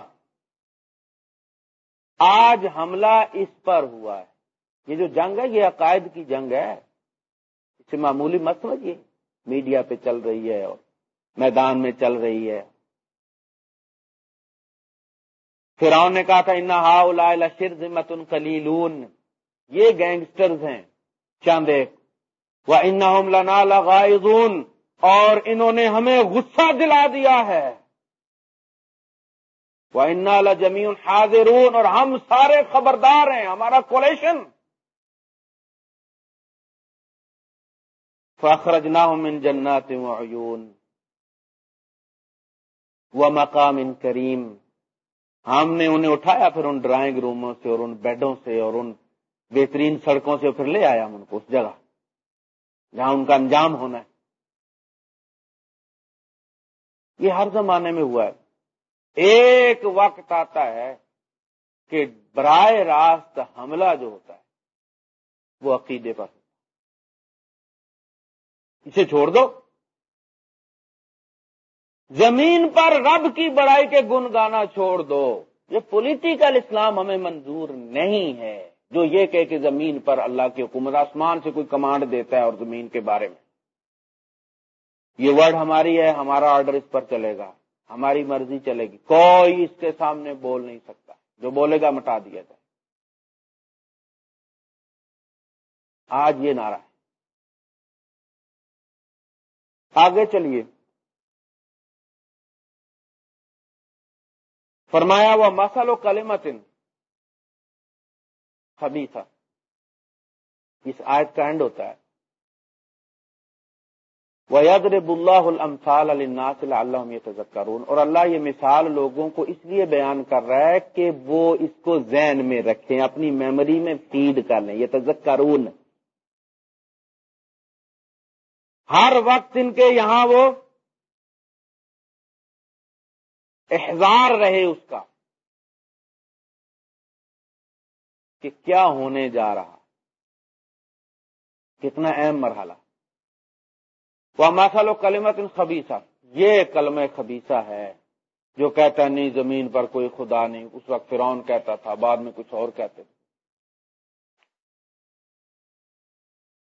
آج حملہ اس پر ہوا ہے۔ یہ جو جنگ ہے، یہ عقائد کی جنگ ہے۔ اس سے معمولی مت سمجھیے۔ میڈیا پہ چل رہی ہے اور میدان میں چل رہی ہے۔ فرعون نے کہا تھا، انا ہا شر ذمت کلیلون یہ گینگسٹرز ہیں، چاند وہ ان لنا لغائزون اور انہوں نے ہمیں غصہ دلا دیا ہے۔ وہ ان جمیون حاضرون اور ہم سارے خبردار ہیں، ہمارا کولیشن۔ فخرجناهم من جنات وعيون ومقام کریم ہم نے انہیں اٹھایا، پھر ان ڈرائنگ روموں سے اور ان بیڈوں سے اور ان بہترین سڑکوں سے پھر لے آیا ہم ان کو اس جگہ، جہاں ان کا انجام ہونا ہے۔ یہ ہر زمانے میں ہوا ہے۔ ایک وقت آتا ہے کہ برائے راست حملہ جو ہوتا ہے، وہ عقیدے پر اسے چھوڑ دو۔ زمین پر رب کی بڑائی کے گن گانا چھوڑ دو۔ یہ پولیٹیکل اسلام ہمیں منظور نہیں ہے۔ جو یہ کہ کہ زمین پر اللہ کی حکومت آسمان سے کوئی کمانڈ دیتا ہے اور زمین کے بارے میں۔ یہ ورڈ ہماری ہے، ہمارا آرڈر اس پر چلے گا۔ ہماری مرضی چلے گی۔ کوئی اس کے سامنے بول نہیں سکتا۔ جو بولے گا مٹا دیا جائے۔ آج یہ نعرہ ہے۔ آگے چلیے۔ فرمایا، وہ مسل و کلمتن خبیصہ اس آیت کا اینڈ ہوتا ہے۔ وہ یدرب اللہ المسال الناس اللہ تذکرون اور اللہ یہ مثال لوگوں کو اس لیے بیان کر رہا ہے کہ وہ اس کو ذہن میں رکھیں، اپنی میموری میں فیڈ کر لیں۔ یہ تذکرون ہر وقت ان کے یہاں وہ احزار رہے اس کا کہ کیا ہونے جا رہا کتنا اہم مرحلہ وہ مسل و کلمت خبیصہ یہ کلم خبیصہ ہے جو کہتا نہیں زمین پر کوئی خدا نہیں اس وقت فرون کہتا تھا بعد میں کچھ اور کہتے تھے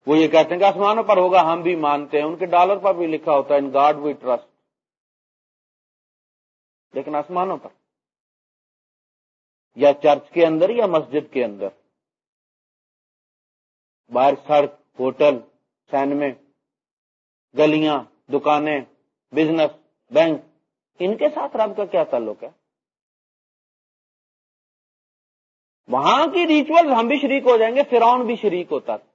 وہ یہ کہتے ہیں کہ آسمانوں پر ہوگا، ہم بھی مانتے ہیں۔ ان کے ڈالر پر بھی لکھا ہوتا ہے، ان گاڈ وی ٹرسٹ۔ لیکن آسمانوں پر، یا چرچ کے اندر یا مسجد کے اندر۔ باہر سڑک، ہوٹل، سینمے، گلیاں، دکانیں، بزنس، بینک، ان کے ساتھ رب کا کیا تعلق ہے؟ وہاں کی ریچول ہم بھی شریک ہو جائیں گے، فرعون بھی شریک ہوتا تھا۔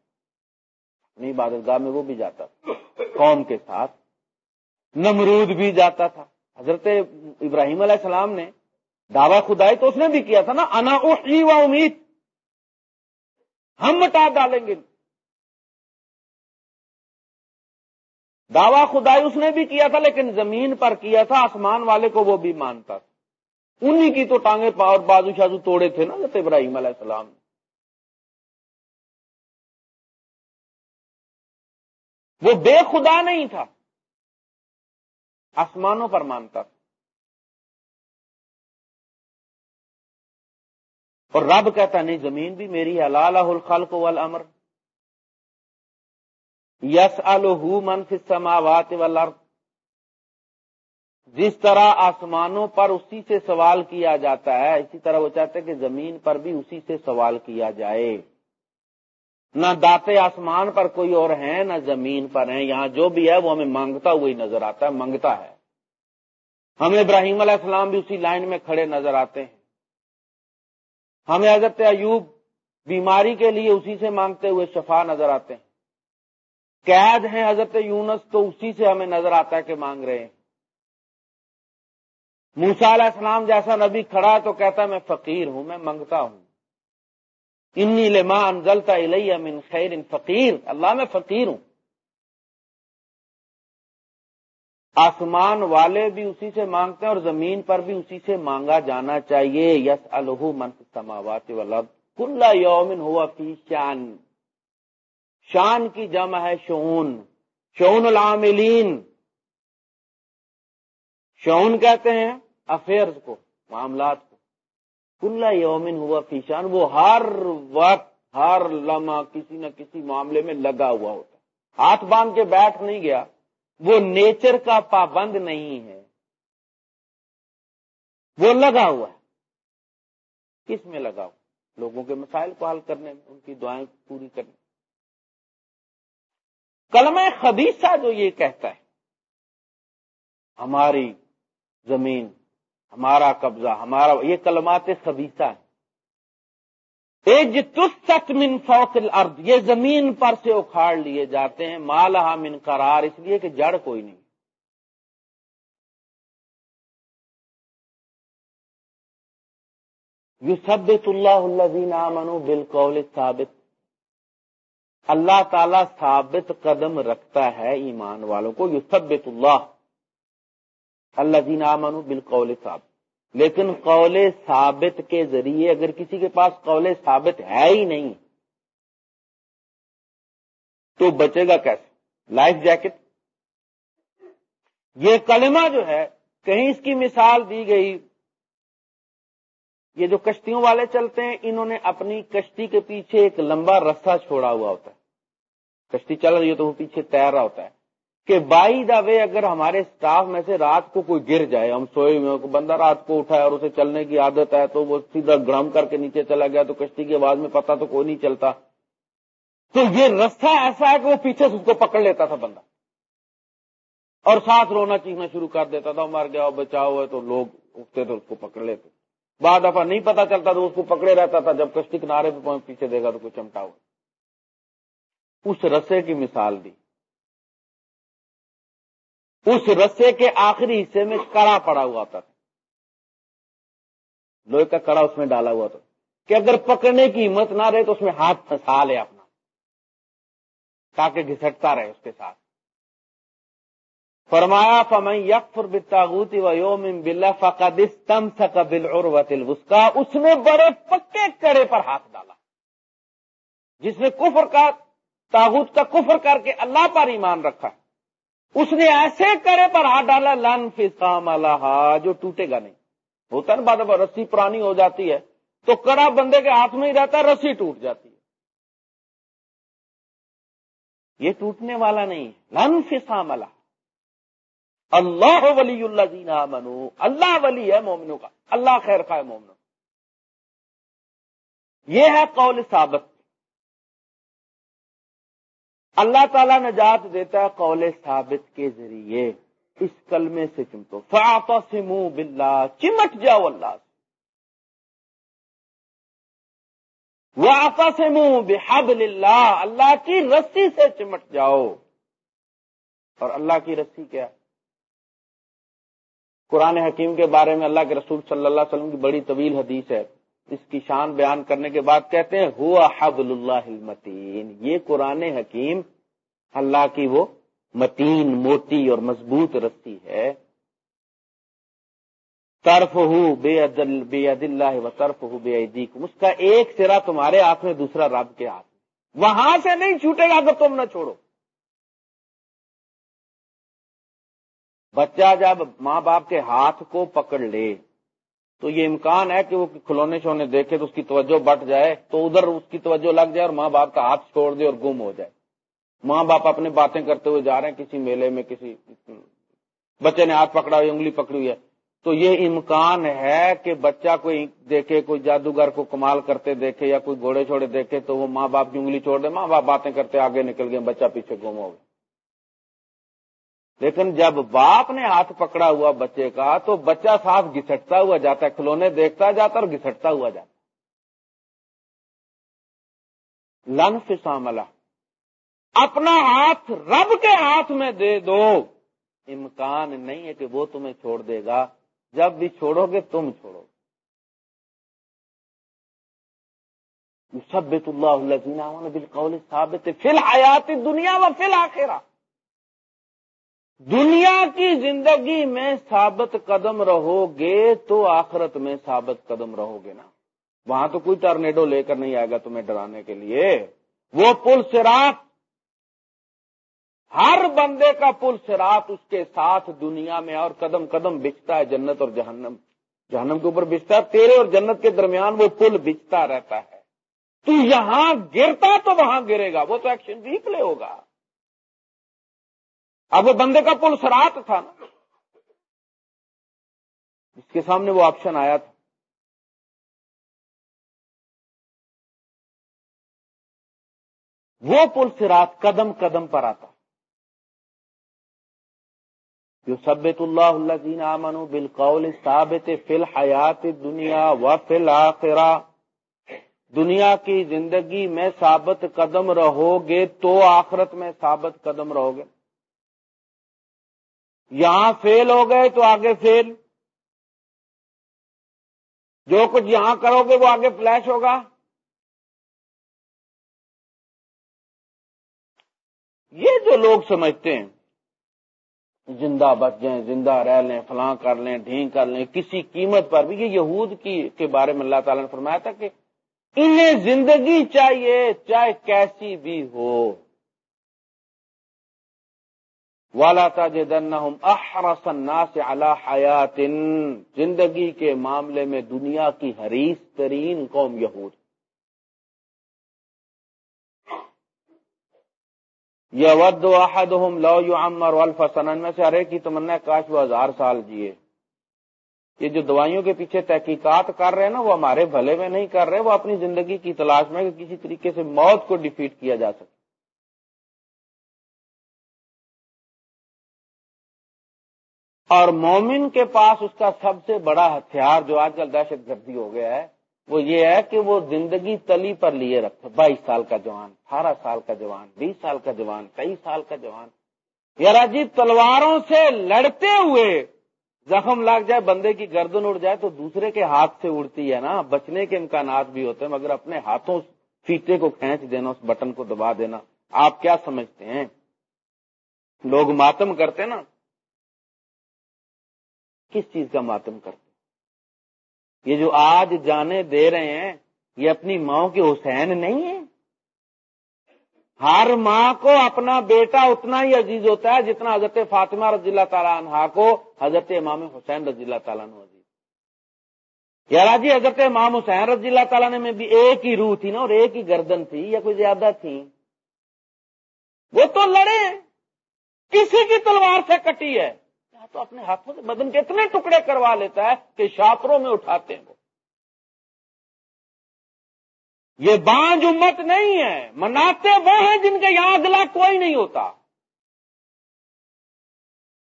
اپنی عبادت گاہ میں وہ بھی جاتا تھا، قوم کے ساتھ، نمرود بھی جاتا تھا۔ حضرت ابراہیم علیہ السلام نے دعوی خدائی تو اس نے بھی کیا تھا نا، انا و امید ہم مٹا ڈالیں گے۔ دعوی خدائی اس نے بھی کیا تھا، لیکن زمین پر کیا تھا، آسمان والے کو وہ بھی مانتا تھا۔ انہی کی تو ٹانگیں اور بازو شازو توڑے تھے نا، حضرت ابراہیم علیہ السلام نے۔ وہ بے خدا نہیں تھا۔ آسمانوں پر مانتا تھا۔ اور رب کہتا، نہیں، زمین بھی میری ہے۔ لال الخل کو امر یس السماوات والارض۔ جس طرح آسمانوں پر اسی سے سوال کیا جاتا ہے، اسی طرح وہ چاہتے کہ زمین پر بھی اسی سے سوال کیا جائے۔ نہ داتے آسمان پر کوئی اور ہیں نہ زمین پر ہیں۔ یہاں جو بھی ہے، وہ ہمیں مانگتا ہوئی نظر آتا ہے منگتا ہے۔ ہمیں ابراہیم علیہ السلام بھی اسی لائن میں کھڑے نظر آتے ہیں۔ ہمیں حضرت ایوب بیماری کے لیے اسی سے مانگتے ہوئے شفا نظر آتے ہیں۔ قید ہیں حضرت یونس تو اسی سے ہمیں نظر آتا ہے کہ مانگ رہے ہیں۔ موسا علیہ السلام جیسا نبی کھڑا تو کہتا ہے، میں فقیر ہوں، میں منگتا ہوں۔ انی لما انزلتا الیہ من خیر فقیر. اللہ میں فقیر ہوں. آسمان والے بھی اسی سے مانگتے ہیں اور زمین پر بھی اسی سے مانگا جانا چاہیے. یس الح منف سماوات کل یومن ہوا فی شان. شان کی جمع ہے شعون. شعون العاملین. شعون کہتے ہیں افیئرز کو، معاملات کو. کل یومن ہوا فی شان، وہ ہر وقت، ہر لمحہ کسی نہ کسی معاملے میں لگا ہوا ہوتا ہے۔ ہاتھ باندھ کے بیٹھ نہیں گیا، وہ نیچر کا پابند نہیں ہے۔ وہ لگا ہوا ہے۔ کس میں لگا ہوا؟ لوگوں کے مسائل کو حل کرنے میں، ان کی دعائیں پوری کرنے کلمہ خبیصہ جو یہ کہتا ہے، ہماری زمین ہمارا قبضہ، ہمارا یہ کلمات خبیصہ ہے من فوق الارض، یہ زمین پر سے اکھاڑ لیے جاتے ہیں مالہ من قرار، اس لیے کہ جڑ کوئی نہیں۔ یو سب اللہ اللہ منو بالقول ثابت اللہ تعالی ثابت قدم رکھتا ہے ایمان والوں کو یو سب اللہ۔ اللہ دین منو بالقول ثابت۔ لیکن قول ثابت کے ذریعے اگر کسی کے پاس قول ثابت ہے ہی نہیں، تو بچے گا کیسے؟ Life jacket. یہ کلمہ جو ہے، کہیں اس کی مثال دی گئی۔ یہ جو کشتیوں والے چلتے ہیں، انہوں نے اپنی کشتی کے پیچھے ایک لمبا رسا چھوڑا ہوا ہوتا ہے۔ کشتی چل رہی ہے تو وہ پیچھے تیر رہا ہوتا ہے۔ کہ بائی دا وے اگر ہمارے سٹاف میں سے رات کو کوئی گر جائے، ہم سوئے ہوئے بندہ رات کو اٹھا ہے اور اسے چلنے کی عادت ہے تو وہ سیدھا گرم کر کے نیچے چلا گیا تو کشتی کی آواز میں پتا تو کوئی نہیں چلتا۔ تو یہ رستہ ایسا ہے کہ وہ پیچھے سے اس کو پکڑ لیتا تھا بندہ۔ اور ساتھ رونا چیخنا شروع کر دیتا تھا، مر گیا بچاؤ ہے تو لوگ اٹھتے تھے اس کو پکڑ لیتے۔ بعد دفعہ نہیں پتا چلتا تو اس کو پکڑے رہتا تھا، جب کشتی کنارے پہ پیچھے دے گا تو کوئی چمٹا ہوا۔ اس رسے کی مثال دی۔ اس رسے کے آخری حصے میں کڑا پڑا ہوا تھا۔ لوہے کا کڑا اس میں ڈالا ہوا تھا۔ کہ اگر پکڑنے کی ہمت نہ رہے تو اس میں ہاتھ پھنسا لے اپنا۔ تاکہ گھسٹتا رہے اس کے ساتھ۔ فرمایا، فمن یکفر بالتاغوت و یوم باللہ فقد استمسک بالعروۃ الوثقا اس نے بڑے پکے کڑے پر ہاتھ ڈالا۔ جس نے کفر کا تاغوت کا کفر کر کے اللہ پر ایمان رکھا۔ اس نے ایسے کرے پر ہاتھ ڈالا، لن فسام اللہ جو ٹوٹے گا نہیں۔ ہوتا نا بعد رسی پرانی ہو جاتی ہے، تو کڑا بندے کے ہاتھ میں ہی رہتا ہے، رسی ٹوٹ جاتی ہے۔ یہ ٹوٹنے والا نہیں لن فسام اللہ اللہ ولی اللہ دینا منو اللہ ولی ہے مومنوں کا۔ اللہ خیر خواہ مومنوں۔ یہ ہے قول ثابت۔ اللہ تعالیٰ نجات دیتا ہے قول ثابت کے ذریعے۔ اس کلمے سے چمٹو فاپا سے منہ بلا چمٹ جاؤ اللہ سے۔ وہ سے منہ بحب اللہ اللہ کی رسی سے چمٹ جاؤ۔ اور اللہ کی رسی کیا قرآن حکیم کے بارے میں اللہ کے رسول صلی اللہ علیہ وسلم کی بڑی طویل حدیث ہے۔ اس کی شان بیان کرنے کے بعد کہتے ہیں، ہوا حبل اللہ المتین. یہ قرآن حکیم اللہ کی وہ متین، موٹی اور مضبوط رسی ہے۔ طرف ہو بے عدل بے عد اللہ و طرف ہو بے عدیق اس کا ایک سرا تمہارے ہاتھ میں، دوسرا رب کے ہاتھ میں۔ وہاں سے نہیں چھوٹے گا اگر تم نہ چھوڑو۔ بچہ جب ماں باپ کے ہاتھ کو پکڑ لے تو یہ امکان ہے کہ وہ کھلونے شونے دیکھے تو اس کی توجہ بٹ جائے، تو ادھر اس کی توجہ لگ جائے اور ماں باپ کا ہاتھ چھوڑ دے اور گم ہو جائے۔ ماں باپ اپنے باتیں کرتے ہوئے جا رہے ہیں کسی میلے میں، کسی بچے نے ہاتھ پکڑا ہوئی، انگلی پکڑی ہوئی ہے۔ تو یہ امکان ہے کہ بچہ کوئی دیکھے، کوئی جادوگر کو کمال کرتے دیکھے یا کوئی گھوڑے چھوڑے دیکھے تو وہ ماں باپ کی انگلی چھوڑ دے۔ ماں باپ باتیں کرتے آگے نکل گئے، بچہ پیچھے گم ہو گیا۔ لیکن جب باپ نے ہاتھ پکڑا ہوا بچے کا تو بچہ صاف گھسٹتا ہوا جاتا ہے، کھلونے دیکھتا جاتا اور گھسٹتا ہوا جاتا لن فساملہ اپنا ہاتھ رب کے ہاتھ میں دے دو۔ امکان نہیں ہے کہ وہ تمہیں چھوڑ دے گا۔ جب بھی چھوڑو گے تم چھوڑو۔ گے سب اللہ بالقول ثابت فی الحیات دنیا و فی الآخرہ دنیا کی زندگی میں ثابت قدم رہو گے تو آخرت میں ثابت قدم رہو گے نا۔ وہاں تو کوئی ٹرنیڈو لے کر نہیں آئے گا تمہیں ڈرانے کے لیے۔ وہ پل سرات ہر بندے کا پل سرات اس کے ساتھ دنیا میں اور قدم قدم بچتا ہے جنت اور جہنم۔ جہنم کے اوپر بچتا ہے، تیرے اور جنت کے درمیان وہ پل بچتا رہتا ہے۔ تو یہاں گرتا تو وہاں گرے گا، وہ تو ایکشن ریپلے ہوگا۔ اب وہ بندے کا پل سرات تھا نا۔ اس کے سامنے وہ آپشن آیا تھا۔ وہ پل سرات قدم قدم پر آتا۔ جو سبت اللہ اللہ جین امن بالقول ثابت فی الحیات دنیا و فی الآخرہ دنیا کی زندگی میں ثابت قدم رہو گے تو آخرت میں ثابت قدم رہو گے۔ یہاں فیل ہو گئے تو آگے فیل۔ جو کچھ یہاں کرو گے وہ آگے فلیش ہوگا۔ یہ جو لوگ سمجھتے ہیں، زندہ بچ جائیں، زندہ رہ لیں، فلاں کر لیں، ڈھینگ کر لیں، کسی قیمت پر بھی، یہ یہود کی کے بارے میں اللہ تعالیٰ نے فرمایا تھا کہ انہیں زندگی چاہیے، چاہے کیسی بھی ہو۔ والا تاجن احرس الناس على حیات، زندگی کے معاملے میں دنیا کی حریص ترین قوم یہود۔ یہ ود لو یو امر والفسن میں سے ہر ایک کی تمنا کاش وہ ہزار سال جیے۔ یہ جو دوائیوں کے پیچھے تحقیقات کر رہے ہیں نا، وہ ہمارے بھلے میں نہیں کر رہے، وہ اپنی زندگی کی تلاش میں کسی طریقے سے موت کو ڈیفیٹ کیا جا سکے۔ اور مومن کے پاس اس کا سب سے بڑا ہتھیار جو آج کل دہشت گردی ہو گیا ہے، وہ یہ ہے کہ وہ زندگی تلی پر لیے رکھے بائیس سال کا جوان، اٹھارہ سال کا جوان، بیس سال کا جوان، تیئیس سال کا جوان۔ یار عجیب، تلواروں سے لڑتے ہوئے زخم لگ جائے، بندے کی گردن اڑ جائے تو دوسرے کے ہاتھ سے اڑتی ہے نا۔ بچنے کے امکانات بھی ہوتے ہیں، مگر اپنے ہاتھوں فیتے کو کھینچ دینا، اس بٹن کو دبا دینا، آپ کیا سمجھتے ہیں؟ لوگ ماتم کرتے نا۔ کس چیز کا ماتم کرتے یہ جو آج جانے دے رہے ہیں، یہ اپنی ماں کے حسین نہیں ہے ہر ماں کو اپنا بیٹا اتنا ہی عزیز ہوتا ہے جتنا حضرت فاطمہ رضی اللہ تعالیٰ عنہ کو حضرت امام حسین رضی اللہ تعالیٰ عنہ عزیز۔ یار جی حضرت امام حسین رضی اللہ تعالیٰ نے میں بھی ایک ہی روح تھی نا، اور ایک ہی گردن تھی، یا کوئی زیادہ تھی؟ وہ تو لڑے کسی کی تلوار سے کٹی ہے۔ تو اپنے ہاتھوں سے بدن کے اتنے ٹکڑے کروا لیتا ہے کہ شاپروں میں اٹھاتے ہیں وہ۔ یہ بانج امت نہیں ہے۔ مناتے وہ ہیں جن کے یہاں اگلا کوئی نہیں ہوتا۔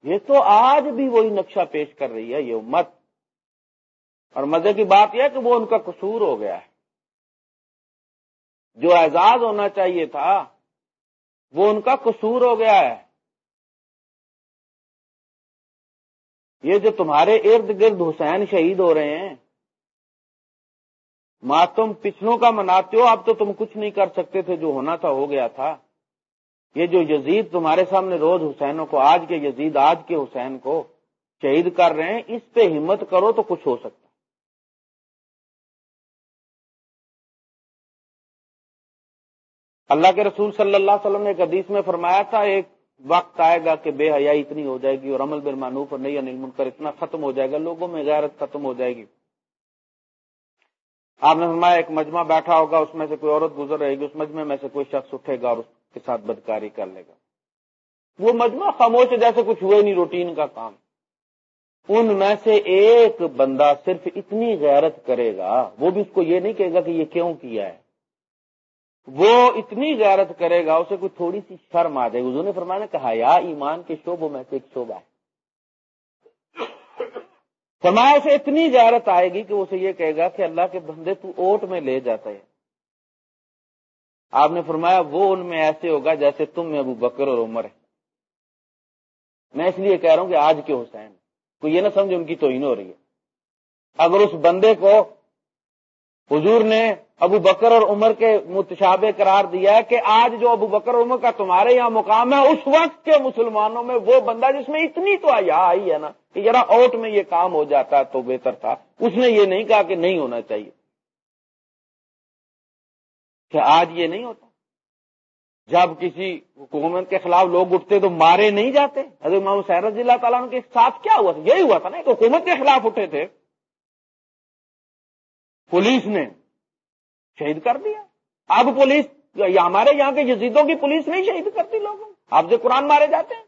یہ تو آج بھی وہی نقشہ پیش کر رہی ہے، یہ امت۔ اور مزے کی بات یہ ہے کہ وہ ان کا قصور ہو گیا ہے۔ جو اعزاز ہونا چاہیے تھا، وہ ان کا قصور ہو گیا ہے۔ یہ جو تمہارے ارد گرد حسین شہید ہو رہے ہیں، ماں تم پچھلوں کا مناتے ہو، اب تو تم کچھ نہیں کر سکتے تھے جو ہونا تھا، ہو گیا تھا۔ یہ جو یزید تمہارے سامنے روز حسینوں کو، آج کے یزید، آج کے حسین کو شہید کر رہے ہیں، اس پہ ہمت کرو تو کچھ ہو سکتا۔ اللہ کے رسول صلی اللہ علیہ وسلم نے ایک حدیث میں فرمایا تھا، ایک وقت آئے گا کہ بے حیائی اتنی ہو جائے گی اور عمل بر اور نہیں انل منکر اتنا ختم ہو جائے گا، لوگوں میں غیرت ختم ہو جائے گی۔ آپ نے فرمایا ایک مجمع بیٹھا ہوگا، اس میں سے کوئی عورت گزر رہے گی، اس مجمع میں سے کوئی شخص اٹھے گا اور اس کے ساتھ بدکاری کر لے گا۔ وہ مجمع خاموش جیسے کچھ ہوئے نہیں، روٹین کا کام۔ ان میں سے ایک بندہ صرف اتنی غیرت کرے گا، وہ بھی اس کو یہ نہیں کہے گا کہ یہ کیوں کیا ہے۔ وہ اتنی غیرت کرے گا، اسے کوئی تھوڑی سی شرم آ جائے گی۔ نے فرمایا کہا، یا ایمان کے شعبوں میں سے ایک شعبہ ہے۔ فرمایا، اسے اتنی غیرت آئے گی کہ اسے یہ کہے گا کہ اللہ کے بندے تو اوٹ میں لے جاتا ہے آپ نے فرمایا، وہ ان میں ایسے ہوگا جیسے تم میں ابو بکر اور عمر ہے میں اس لیے کہہ رہا ہوں کہ آج کے حسین، کوئی یہ نہ سمجھے ان کی توہین ہو رہی ہے۔ اگر اس بندے کو حضور نے ابو بکر اور عمر کے متشابہ قرار دیا ہے کہ آج جو ابو بکر اور عمر کا تمہارے یہاں مقام ہے، اس وقت کے مسلمانوں میں وہ بندہ جس میں اتنی تو آیا آئی ہے نا کہ ذرا اوٹ میں یہ کام ہو جاتا ہے تو بہتر تھا۔ اس نے یہ نہیں کہا کہ نہیں ہونا چاہیے۔ کہ آج یہ نہیں ہوتا؟ جب کسی حکومت کے خلاف لوگ اٹھتے تو مارے نہیں جاتے؟ حضرت امام حسین رضی اللہ تعالیٰ کے ساتھ کیا ہوا تھا؟ یہی ہوا تھا نا کہ حکومت کے خلاف اٹھے تھے۔ پولیس نے شہید کر دیا۔ اب پولیس ہمارے یہاں کے یزیدوں کی پولیس نہیں شہید کرتی لوگوں۔ اب سے قرآن مارے جاتے ہیں۔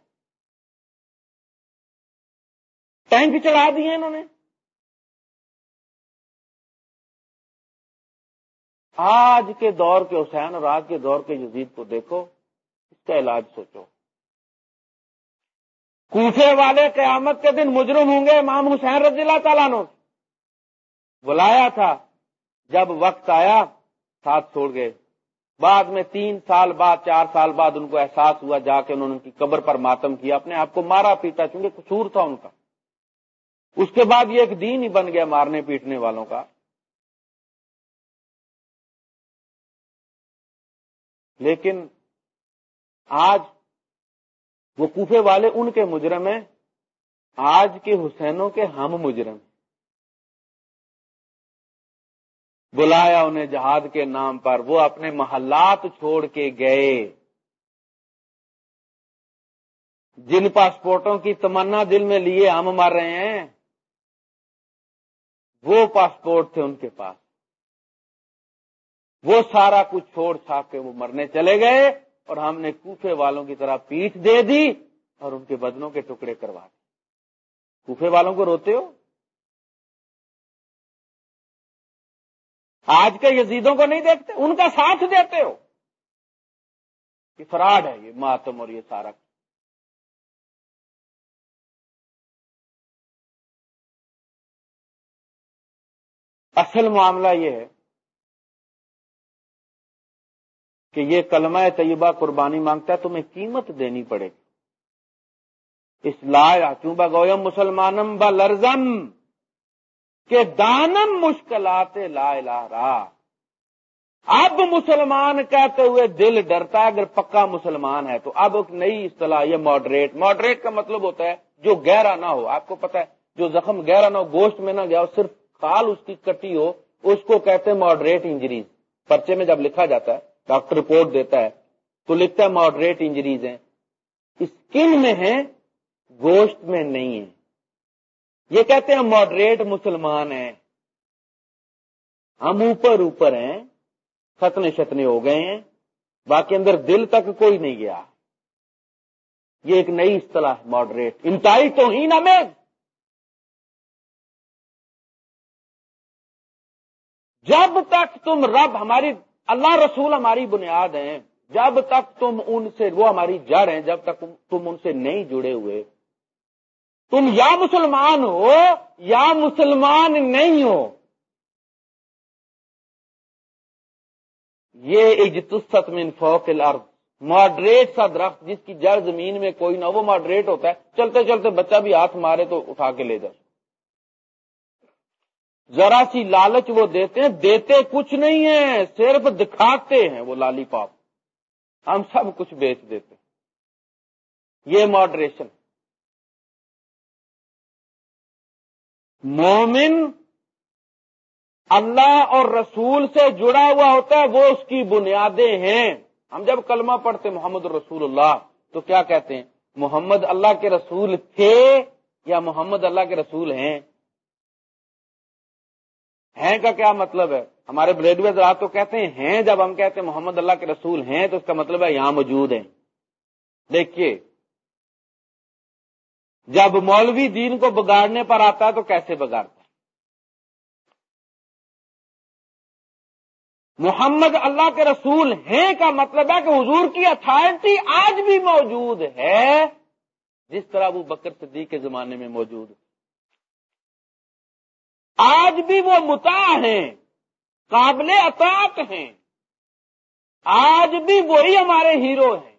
ٹینک چڑھا دیے انہوں نے۔ آج کے دور کے حسین اور آج کے دور کے یزید کو دیکھو، اس کا علاج سوچو۔ کوفے والے قیامت کے دن مجرم ہوں گے امام حسین رضی اللہ تعالیٰ نے بلایا تھا۔ جب وقت آیا، ساتھ چھوڑ گئے۔ بعد میں تین سال بعد، چار سال بعد ان کو احساس ہوا، جا کے انہوں نے ان کی قبر پر ماتم کیا، اپنے آپ کو مارا پیٹا، چونکہ قصور تھا ان کا۔ اس کے بعد یہ ایک دین ہی بن گیا مارنے پیٹنے والوں کا۔ لیکن آج وہ کوفے والے ان کے مجرم ہیں، آج کے حسینوں کے ہم مجرم۔ بلایا انہیں جہاد کے نام پر، وہ اپنے محلات چھوڑ کے گئے۔ جن پاسپورٹوں کی تمنا دل میں لیے ہم مر رہے ہیں، وہ پاسپورٹ تھے ان کے پاس۔ وہ سارا کچھ چھوڑ چھا کے وہ مرنے چلے گئے اور ہم نے کوفے والوں کی طرح پیٹ دے دی اور ان کے بدنوں کے ٹکڑے کروا دی کوفے والوں کو روتے ہو؟ آج کے یزیدوں کو نہیں دیکھتے، ان کا ساتھ دیتے ہو۔ یہ فراڈ ہے، یہ ماتم اور یہ سارا اصل معاملہ یہ ہے کہ یہ کلمہ طیبہ قربانی مانگتا ہے، تمہیں قیمت دینی پڑے گی۔ اس لا چوبا گویم مسلمانم ب لرزم کہ دانم مشکلات لا الہ را اب مسلمان کہتے ہوئے دل ڈرتا ہے، اگر پکا مسلمان ہے تو اب ایک نئی اصطلاح یہ ماڈریٹ ماڈریٹ کا مطلب ہوتا ہے جو گہرا نہ ہو۔ آپ کو پتا ہے، جو زخم گہرا نہ ہو، گوشت میں نہ گیا ہو، صرف کال اس کی کٹی ہو، اس کو کہتے ہیں ماڈریٹ انجریز پرچے میں جب لکھا جاتا ہے، ڈاکٹر رپورٹ دیتا ہے، تو لکھتا ہے ماڈریٹ انجریز ہیں۔ اسکن میں ہیں، گوشت میں نہیں ہے یہ کہتے ہیں ماڈریٹ مسلمان ہیں۔ ہم اوپر اوپر ہیں ختنے شتنے ہو گئے ہیں، باقی اندر دل تک کوئی نہیں گیا۔ یہ ایک نئی اصطلاح ماڈریٹ انتہائی تو ہی نا میں جب تک تم رب، ہماری اللہ رسول ہماری بنیاد ہیں، جب تک تم ان سے، وہ ہماری جڑ ہیں، جب تک تم ان سے نہیں جڑے ہوئے تم یا مسلمان ہو یا مسلمان نہیں ہو۔ یہ اجتست من فوق الارض۔ ماڈریٹ سا درخت جس کی جڑ زمین میں کوئی نہ وہ ماڈریٹ ہوتا ہے۔ چلتے چلتے بچہ بھی ہاتھ مارے تو اٹھا کے لے جائے۔ ذرا سی لالچ وہ دیتے ہیں، دیتے کچھ نہیں ہے صرف دکھاتے ہیں وہ لالی پاپ۔ ہم سب کچھ بیچ دیتے یہ ماڈریشن۔ مومن اللہ اور رسول سے جڑا ہوا ہوتا ہے، وہ اس کی بنیادیں ہیں۔ ہم جب کلمہ پڑھتے محمد رسول اللہ، تو کیا کہتے ہیں؟ محمد اللہ کے رسول تھے یا محمد اللہ کے رسول ہیں؟ ہیں کا کیا مطلب ہے؟ ہمارے بریڈ آپ تو کہتے ہیں جب ہم کہتے ہیں محمد اللہ کے رسول ہیں، تو اس کا مطلب ہے یہاں موجود ہیں۔ دیکھیے جب مولوی دین کو بگاڑنے پر آتا ہے تو کیسے بگاڑتا ہے؟ محمد اللہ کے رسول ہیں کا مطلب ہے کہ حضور کی اتھارٹی آج بھی موجود ہے، جس طرح وہ بکر صدیق کے زمانے میں موجود آج بھی وہ متا ہیں، قابل اطاعت ہیں۔ آج بھی وہی ہمارے ہیرو ہیں۔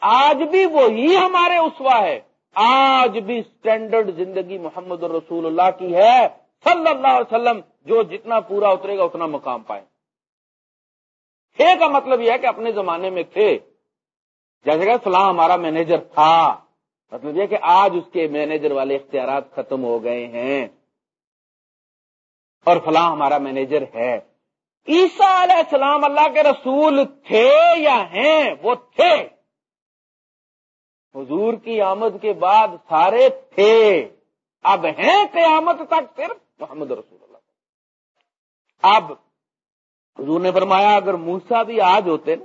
آج بھی وہی ہمارے اسوا ہے۔ آج بھی سٹینڈرڈ زندگی محمد رسول اللہ کی ہے۔ صلی اللہ علیہ وسلم جو جتنا پورا اترے گا اتنا مقام پائے۔ تھے کا مطلب یہ ہے کہ اپنے زمانے میں تھے جیسے کہ فلاں ہمارا مینیجر تھا۔ مطلب یہ کہ آج اس کے مینیجر والے اختیارات ختم ہو گئے ہیں۔ اور فلاں ہمارا مینیجر ہے۔ عیسیٰ علیہ السلام اللہ کے رسول تھے یا ہیں؟ وہ تھے۔ حضور کی آمد کے بعد سارے تھے۔ اب ہیں قیامت تک صرف محمد رسول اللہ۔ اب حضور نے فرمایا، اگر موسا بھی آج ہوتے نا،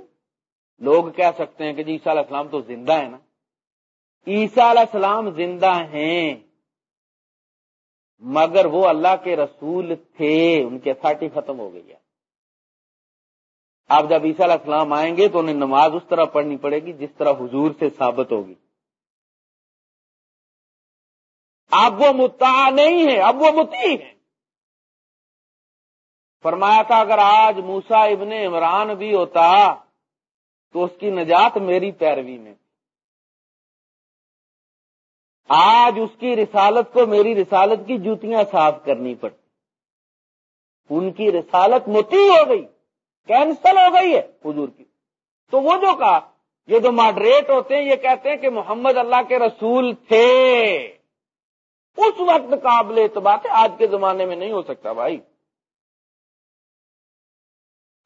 لوگ کہہ سکتے ہیں کہ جی عیسیٰ علیہ السلام تو زندہ ہے نا۔ عیسیٰ علیہ السلام زندہ ہیں، مگر وہ اللہ کے رسول تھے۔ ان کی اتھارٹی ختم ہو گئی ہے۔ آپ جب عیسیٰ علیہ السلام آئیں گے تو انہیں نماز اس طرح پڑھنی پڑے گی جس طرح حضور سے ثابت ہوگی۔ اب وہ متا نہیں ہے، اب وہ متی ہے۔ فرمایا تھا، اگر آج موسا ابن عمران بھی ہوتا تو اس کی نجات میری پیروی میں۔ آج اس کی رسالت کو میری رسالت کی جوتیاں صاف کرنی پڑتی۔ ان کی رسالت متی ہو گئی، کینسل ہو گئی ہے حضور کی۔ تو وہ جو کہا، یہ جو ماڈریٹ ہوتے ہیں، یہ کہتے ہیں کہ محمد اللہ کے رسول تھے۔ اس وقت قابل اعتبار آج کے زمانے میں نہیں ہو سکتا بھائی۔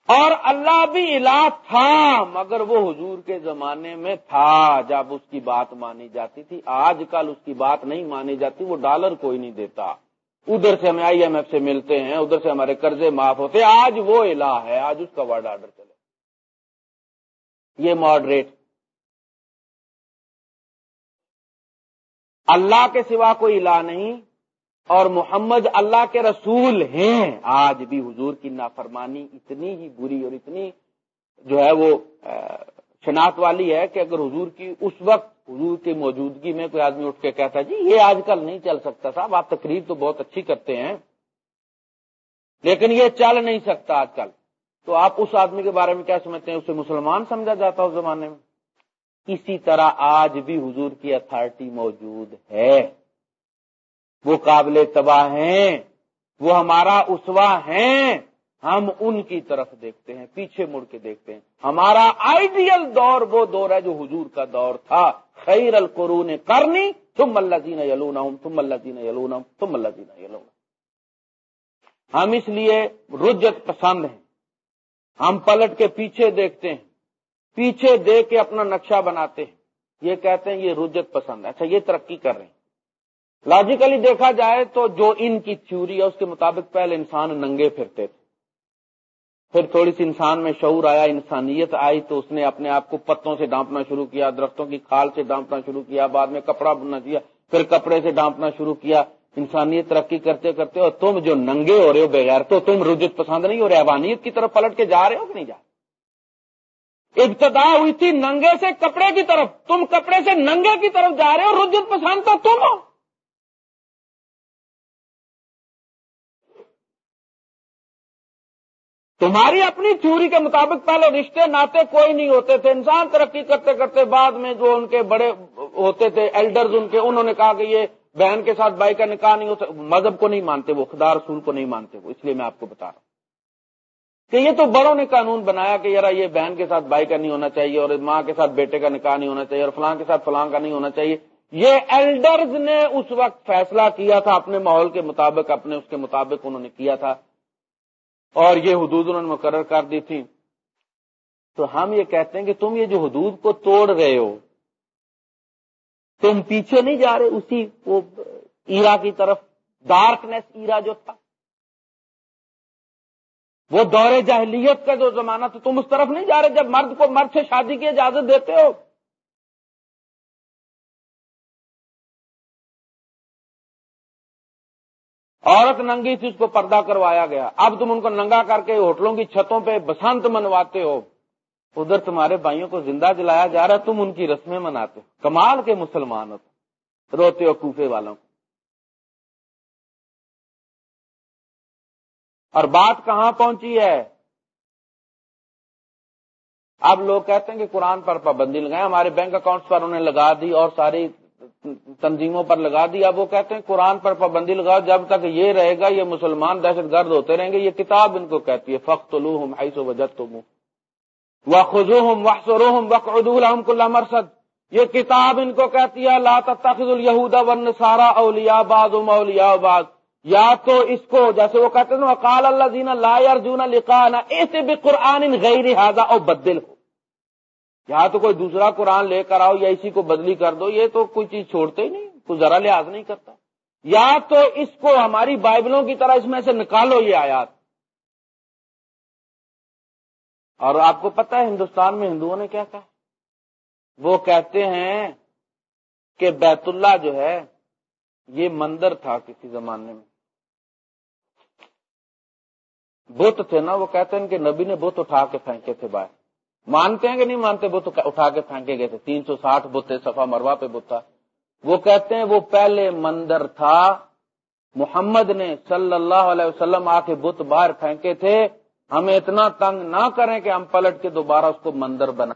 اور اللہ بھی الہ تھا، مگر وہ حضور کے زمانے میں تھا۔ جب اس کی بات مانی جاتی تھی، آج کل اس کی بات نہیں مانی جاتی، وہ ڈالر کوئی نہیں دیتا۔ ادھر سے ہمیں آئی ایم ایف سے ملتے ہیں، ادھر سے ہمارے قرضے معاف ہوتے ہیں۔ آج وہ الہ ہے، آج اس کا ورڈ آرڈر چلے۔ یہ ماڈریٹ اللہ کے سوا کوئی الہ نہیں اور محمد اللہ کے رسول ہیں۔ آج بھی حضور کی نافرمانی اتنی ہی بری اور اتنی جو ہے وہ شناخت والی ہے کہ اگر حضور کی اس وقت، حضور کی موجودگی میں کوئی آدمی اٹھ کے کہتا جی یہ آج کل نہیں چل سکتا صاحب، آپ تقریر تو بہت اچھی کرتے ہیں، لیکن یہ چل نہیں سکتا آج کل۔ تو آپ اس آدمی کے بارے میں کیا سمجھتے ہیں؟ اسے مسلمان سمجھا جاتا اس زمانے میں۔ اسی طرح آج بھی حضور کی اتھارٹی موجود ہے۔ وہ قابل تباہ ہیں، وہ ہمارا اسوا ہیں۔ ہم ان کی طرف دیکھتے ہیں، پیچھے مڑ کے دیکھتے ہیں۔ ہمارا آئیڈیل دور وہ دور ہے جو حضور کا دور تھا۔ خیر القرون کرنی تم اللہ جین یلون تم اللہ جین یلون تم اللہ جین یلون ہم اس لیے رجت پسند ہیں۔ ہم پلٹ کے پیچھے دیکھتے ہیں۔ پیچھے دیکھ کے اپنا نقشہ بناتے ہیں۔ یہ کہتے ہیں یہ رجت پسند ہے۔ اچھا یہ ترقی کر رہے ہیں۔ لاجیکلی دیکھا جائے تو جو ان کی تھیوری ہے، اس کے مطابق پہلے انسان ننگے پھرتے تھے۔ پھر تھوڑی سی انسان میں شعور آیا، انسانیت آئی تو اس نے اپنے آپ کو پتوں سے ڈانپنا شروع کیا، درختوں کی کھال سے ڈانپنا شروع کیا، بعد میں کپڑا بننا کیا پھر کپڑے سے ڈانپنا شروع کیا۔ انسانیت ترقی کرتے کرتے، اور تم جو ننگے ہو رہے ہو، بغیر تو تم رجت پسند نہیں ہو رہے کی طرف پلٹ کے جا رہے ہو کہ نہیں جا رہے؟ ابتدا ہوئی تھی ننگے سے کپڑے کی طرف۔ تم کپڑے سے ننگے کی طرف جا رہے ہو، رجت پسند تو تم ہو۔ تمہاری اپنی تھیوری کے مطابق پہلے رشتے، ناطے کوئی نہیں ہوتے تھے۔ انسان ترقی کرتے کرتے بعد میں جو ان کے بڑے ہوتے تھے ایلڈرز ان کے، انہوں نے کہا کہ یہ بہن کے ساتھ بھائی کا نکاح نہیں ہوتا مذہب کو نہیں مانتے وہ، خدا رسول کو نہیں مانتے وہ، اس لیے میں آپ کو بتا رہا ہوں۔ کہ یہ تو بڑوں نے قانون بنایا کہ یار یہ بہن کے ساتھ بھائی کا نہیں ہونا چاہیے اور ماں کے ساتھ بیٹے کا نکاح نہیں ہونا چاہیے اور فلاں کے ساتھ فلاں کا نہیں ہونا چاہیے۔ یہ ایلڈرز نے اس وقت فیصلہ کیا تھا اپنے ماحول کے مطابق، اپنے اس کے مطابق انہوں نے کیا تھا۔ اور یہ حدود انہوں نے مقرر کر دی تھی تو ہم یہ کہتے ہیں کہ تم یہ جو حدود کو توڑ رہے ہو، تم پیچھے نہیں جا رہے، اسی وہ ایرا کی طرف ڈارکنیس ایرا جو تھا۔ وہ دور جاہلیت کا جو زمانہ تھا تم اس طرف نہیں جا رہے جب مرد کو مرد سے شادی کی اجازت دیتے ہو۔ عورت ننگی تھی، اس کو پردہ کروایا گیا۔ اب تم ان کو ننگا کر کے ہوٹلوں کی چھتوں پہ بسنت منواتے ہو۔ ادھر تمہارے بھائیوں کو زندہ جلایا جا رہا تم ان کی رسمیں مناتے ہو۔ کمال کے مسلمان ہو روتے ہو کوفے والوں کو۔ اور بات کہاں پہنچی ہے؟ اب لوگ کہتے ہیں کہ قرآن پر پابندی لگائیں۔ ہمارے بینک اکاؤنٹس پر انہیں لگا دی اور ساری تنظیموں پر لگا دی۔ اب وہ کہتے ہیں قرآن پر پابندی لگاؤ۔ جب تک یہ رہے گا، یہ مسلمان دہشت گرد ہوتے رہیں گے۔ یہ کتاب ان کو کہتی ہے فخت الوحم حیث وجد تم وخم وخروحم وقد الحمد مرسد یہ کتاب ان کو کہتی ہے، لا تخذ الہود ون سارا اولیا بعض اولیا بعض۔ یا تو اس کو جیسے وہ کہتے ہیں اقال اللہ دینا لا ارجونا لکھانا ایسے بھی قرآن غیر حاضہ اور بدل۔ ہو یا تو کوئی دوسرا قرآن لے کر آؤ یا اسی کو بدلی کر دو، یہ تو کوئی چیز چھوڑتے ہی نہیں، کوئی ذرا لحاظ نہیں کرتا۔ یا تو اس کو ہماری بائبلوں کی طرح اس میں سے نکالو یہ آیات۔ اور آپ کو پتا ہے ہندوستان میں ہندوؤں نے کیا کہا؟ وہ کہتے ہیں کہ بیت اللہ جو ہے، یہ مندر تھا کسی زمانے میں۔ بت تھے نا، وہ کہتے ہیں کہ نبی نے بت اٹھا کے پھینکے تھے باہر۔ مانتے ہیں کہ نہیں مانتے، بت اٹھا کے پھینکے گئے تھے۔ تین سو ساٹھ بت سفا مروا پہ بت تھا۔ وہ کہتے ہیں وہ پہلے مندر تھا۔ محمد نے صلی اللہ علیہ وسلم آ کے بت باہر پھینکے تھے۔ ہمیں اتنا تنگ نہ کریں کہ ہم پلٹ کے دوبارہ اس کو مندر بنا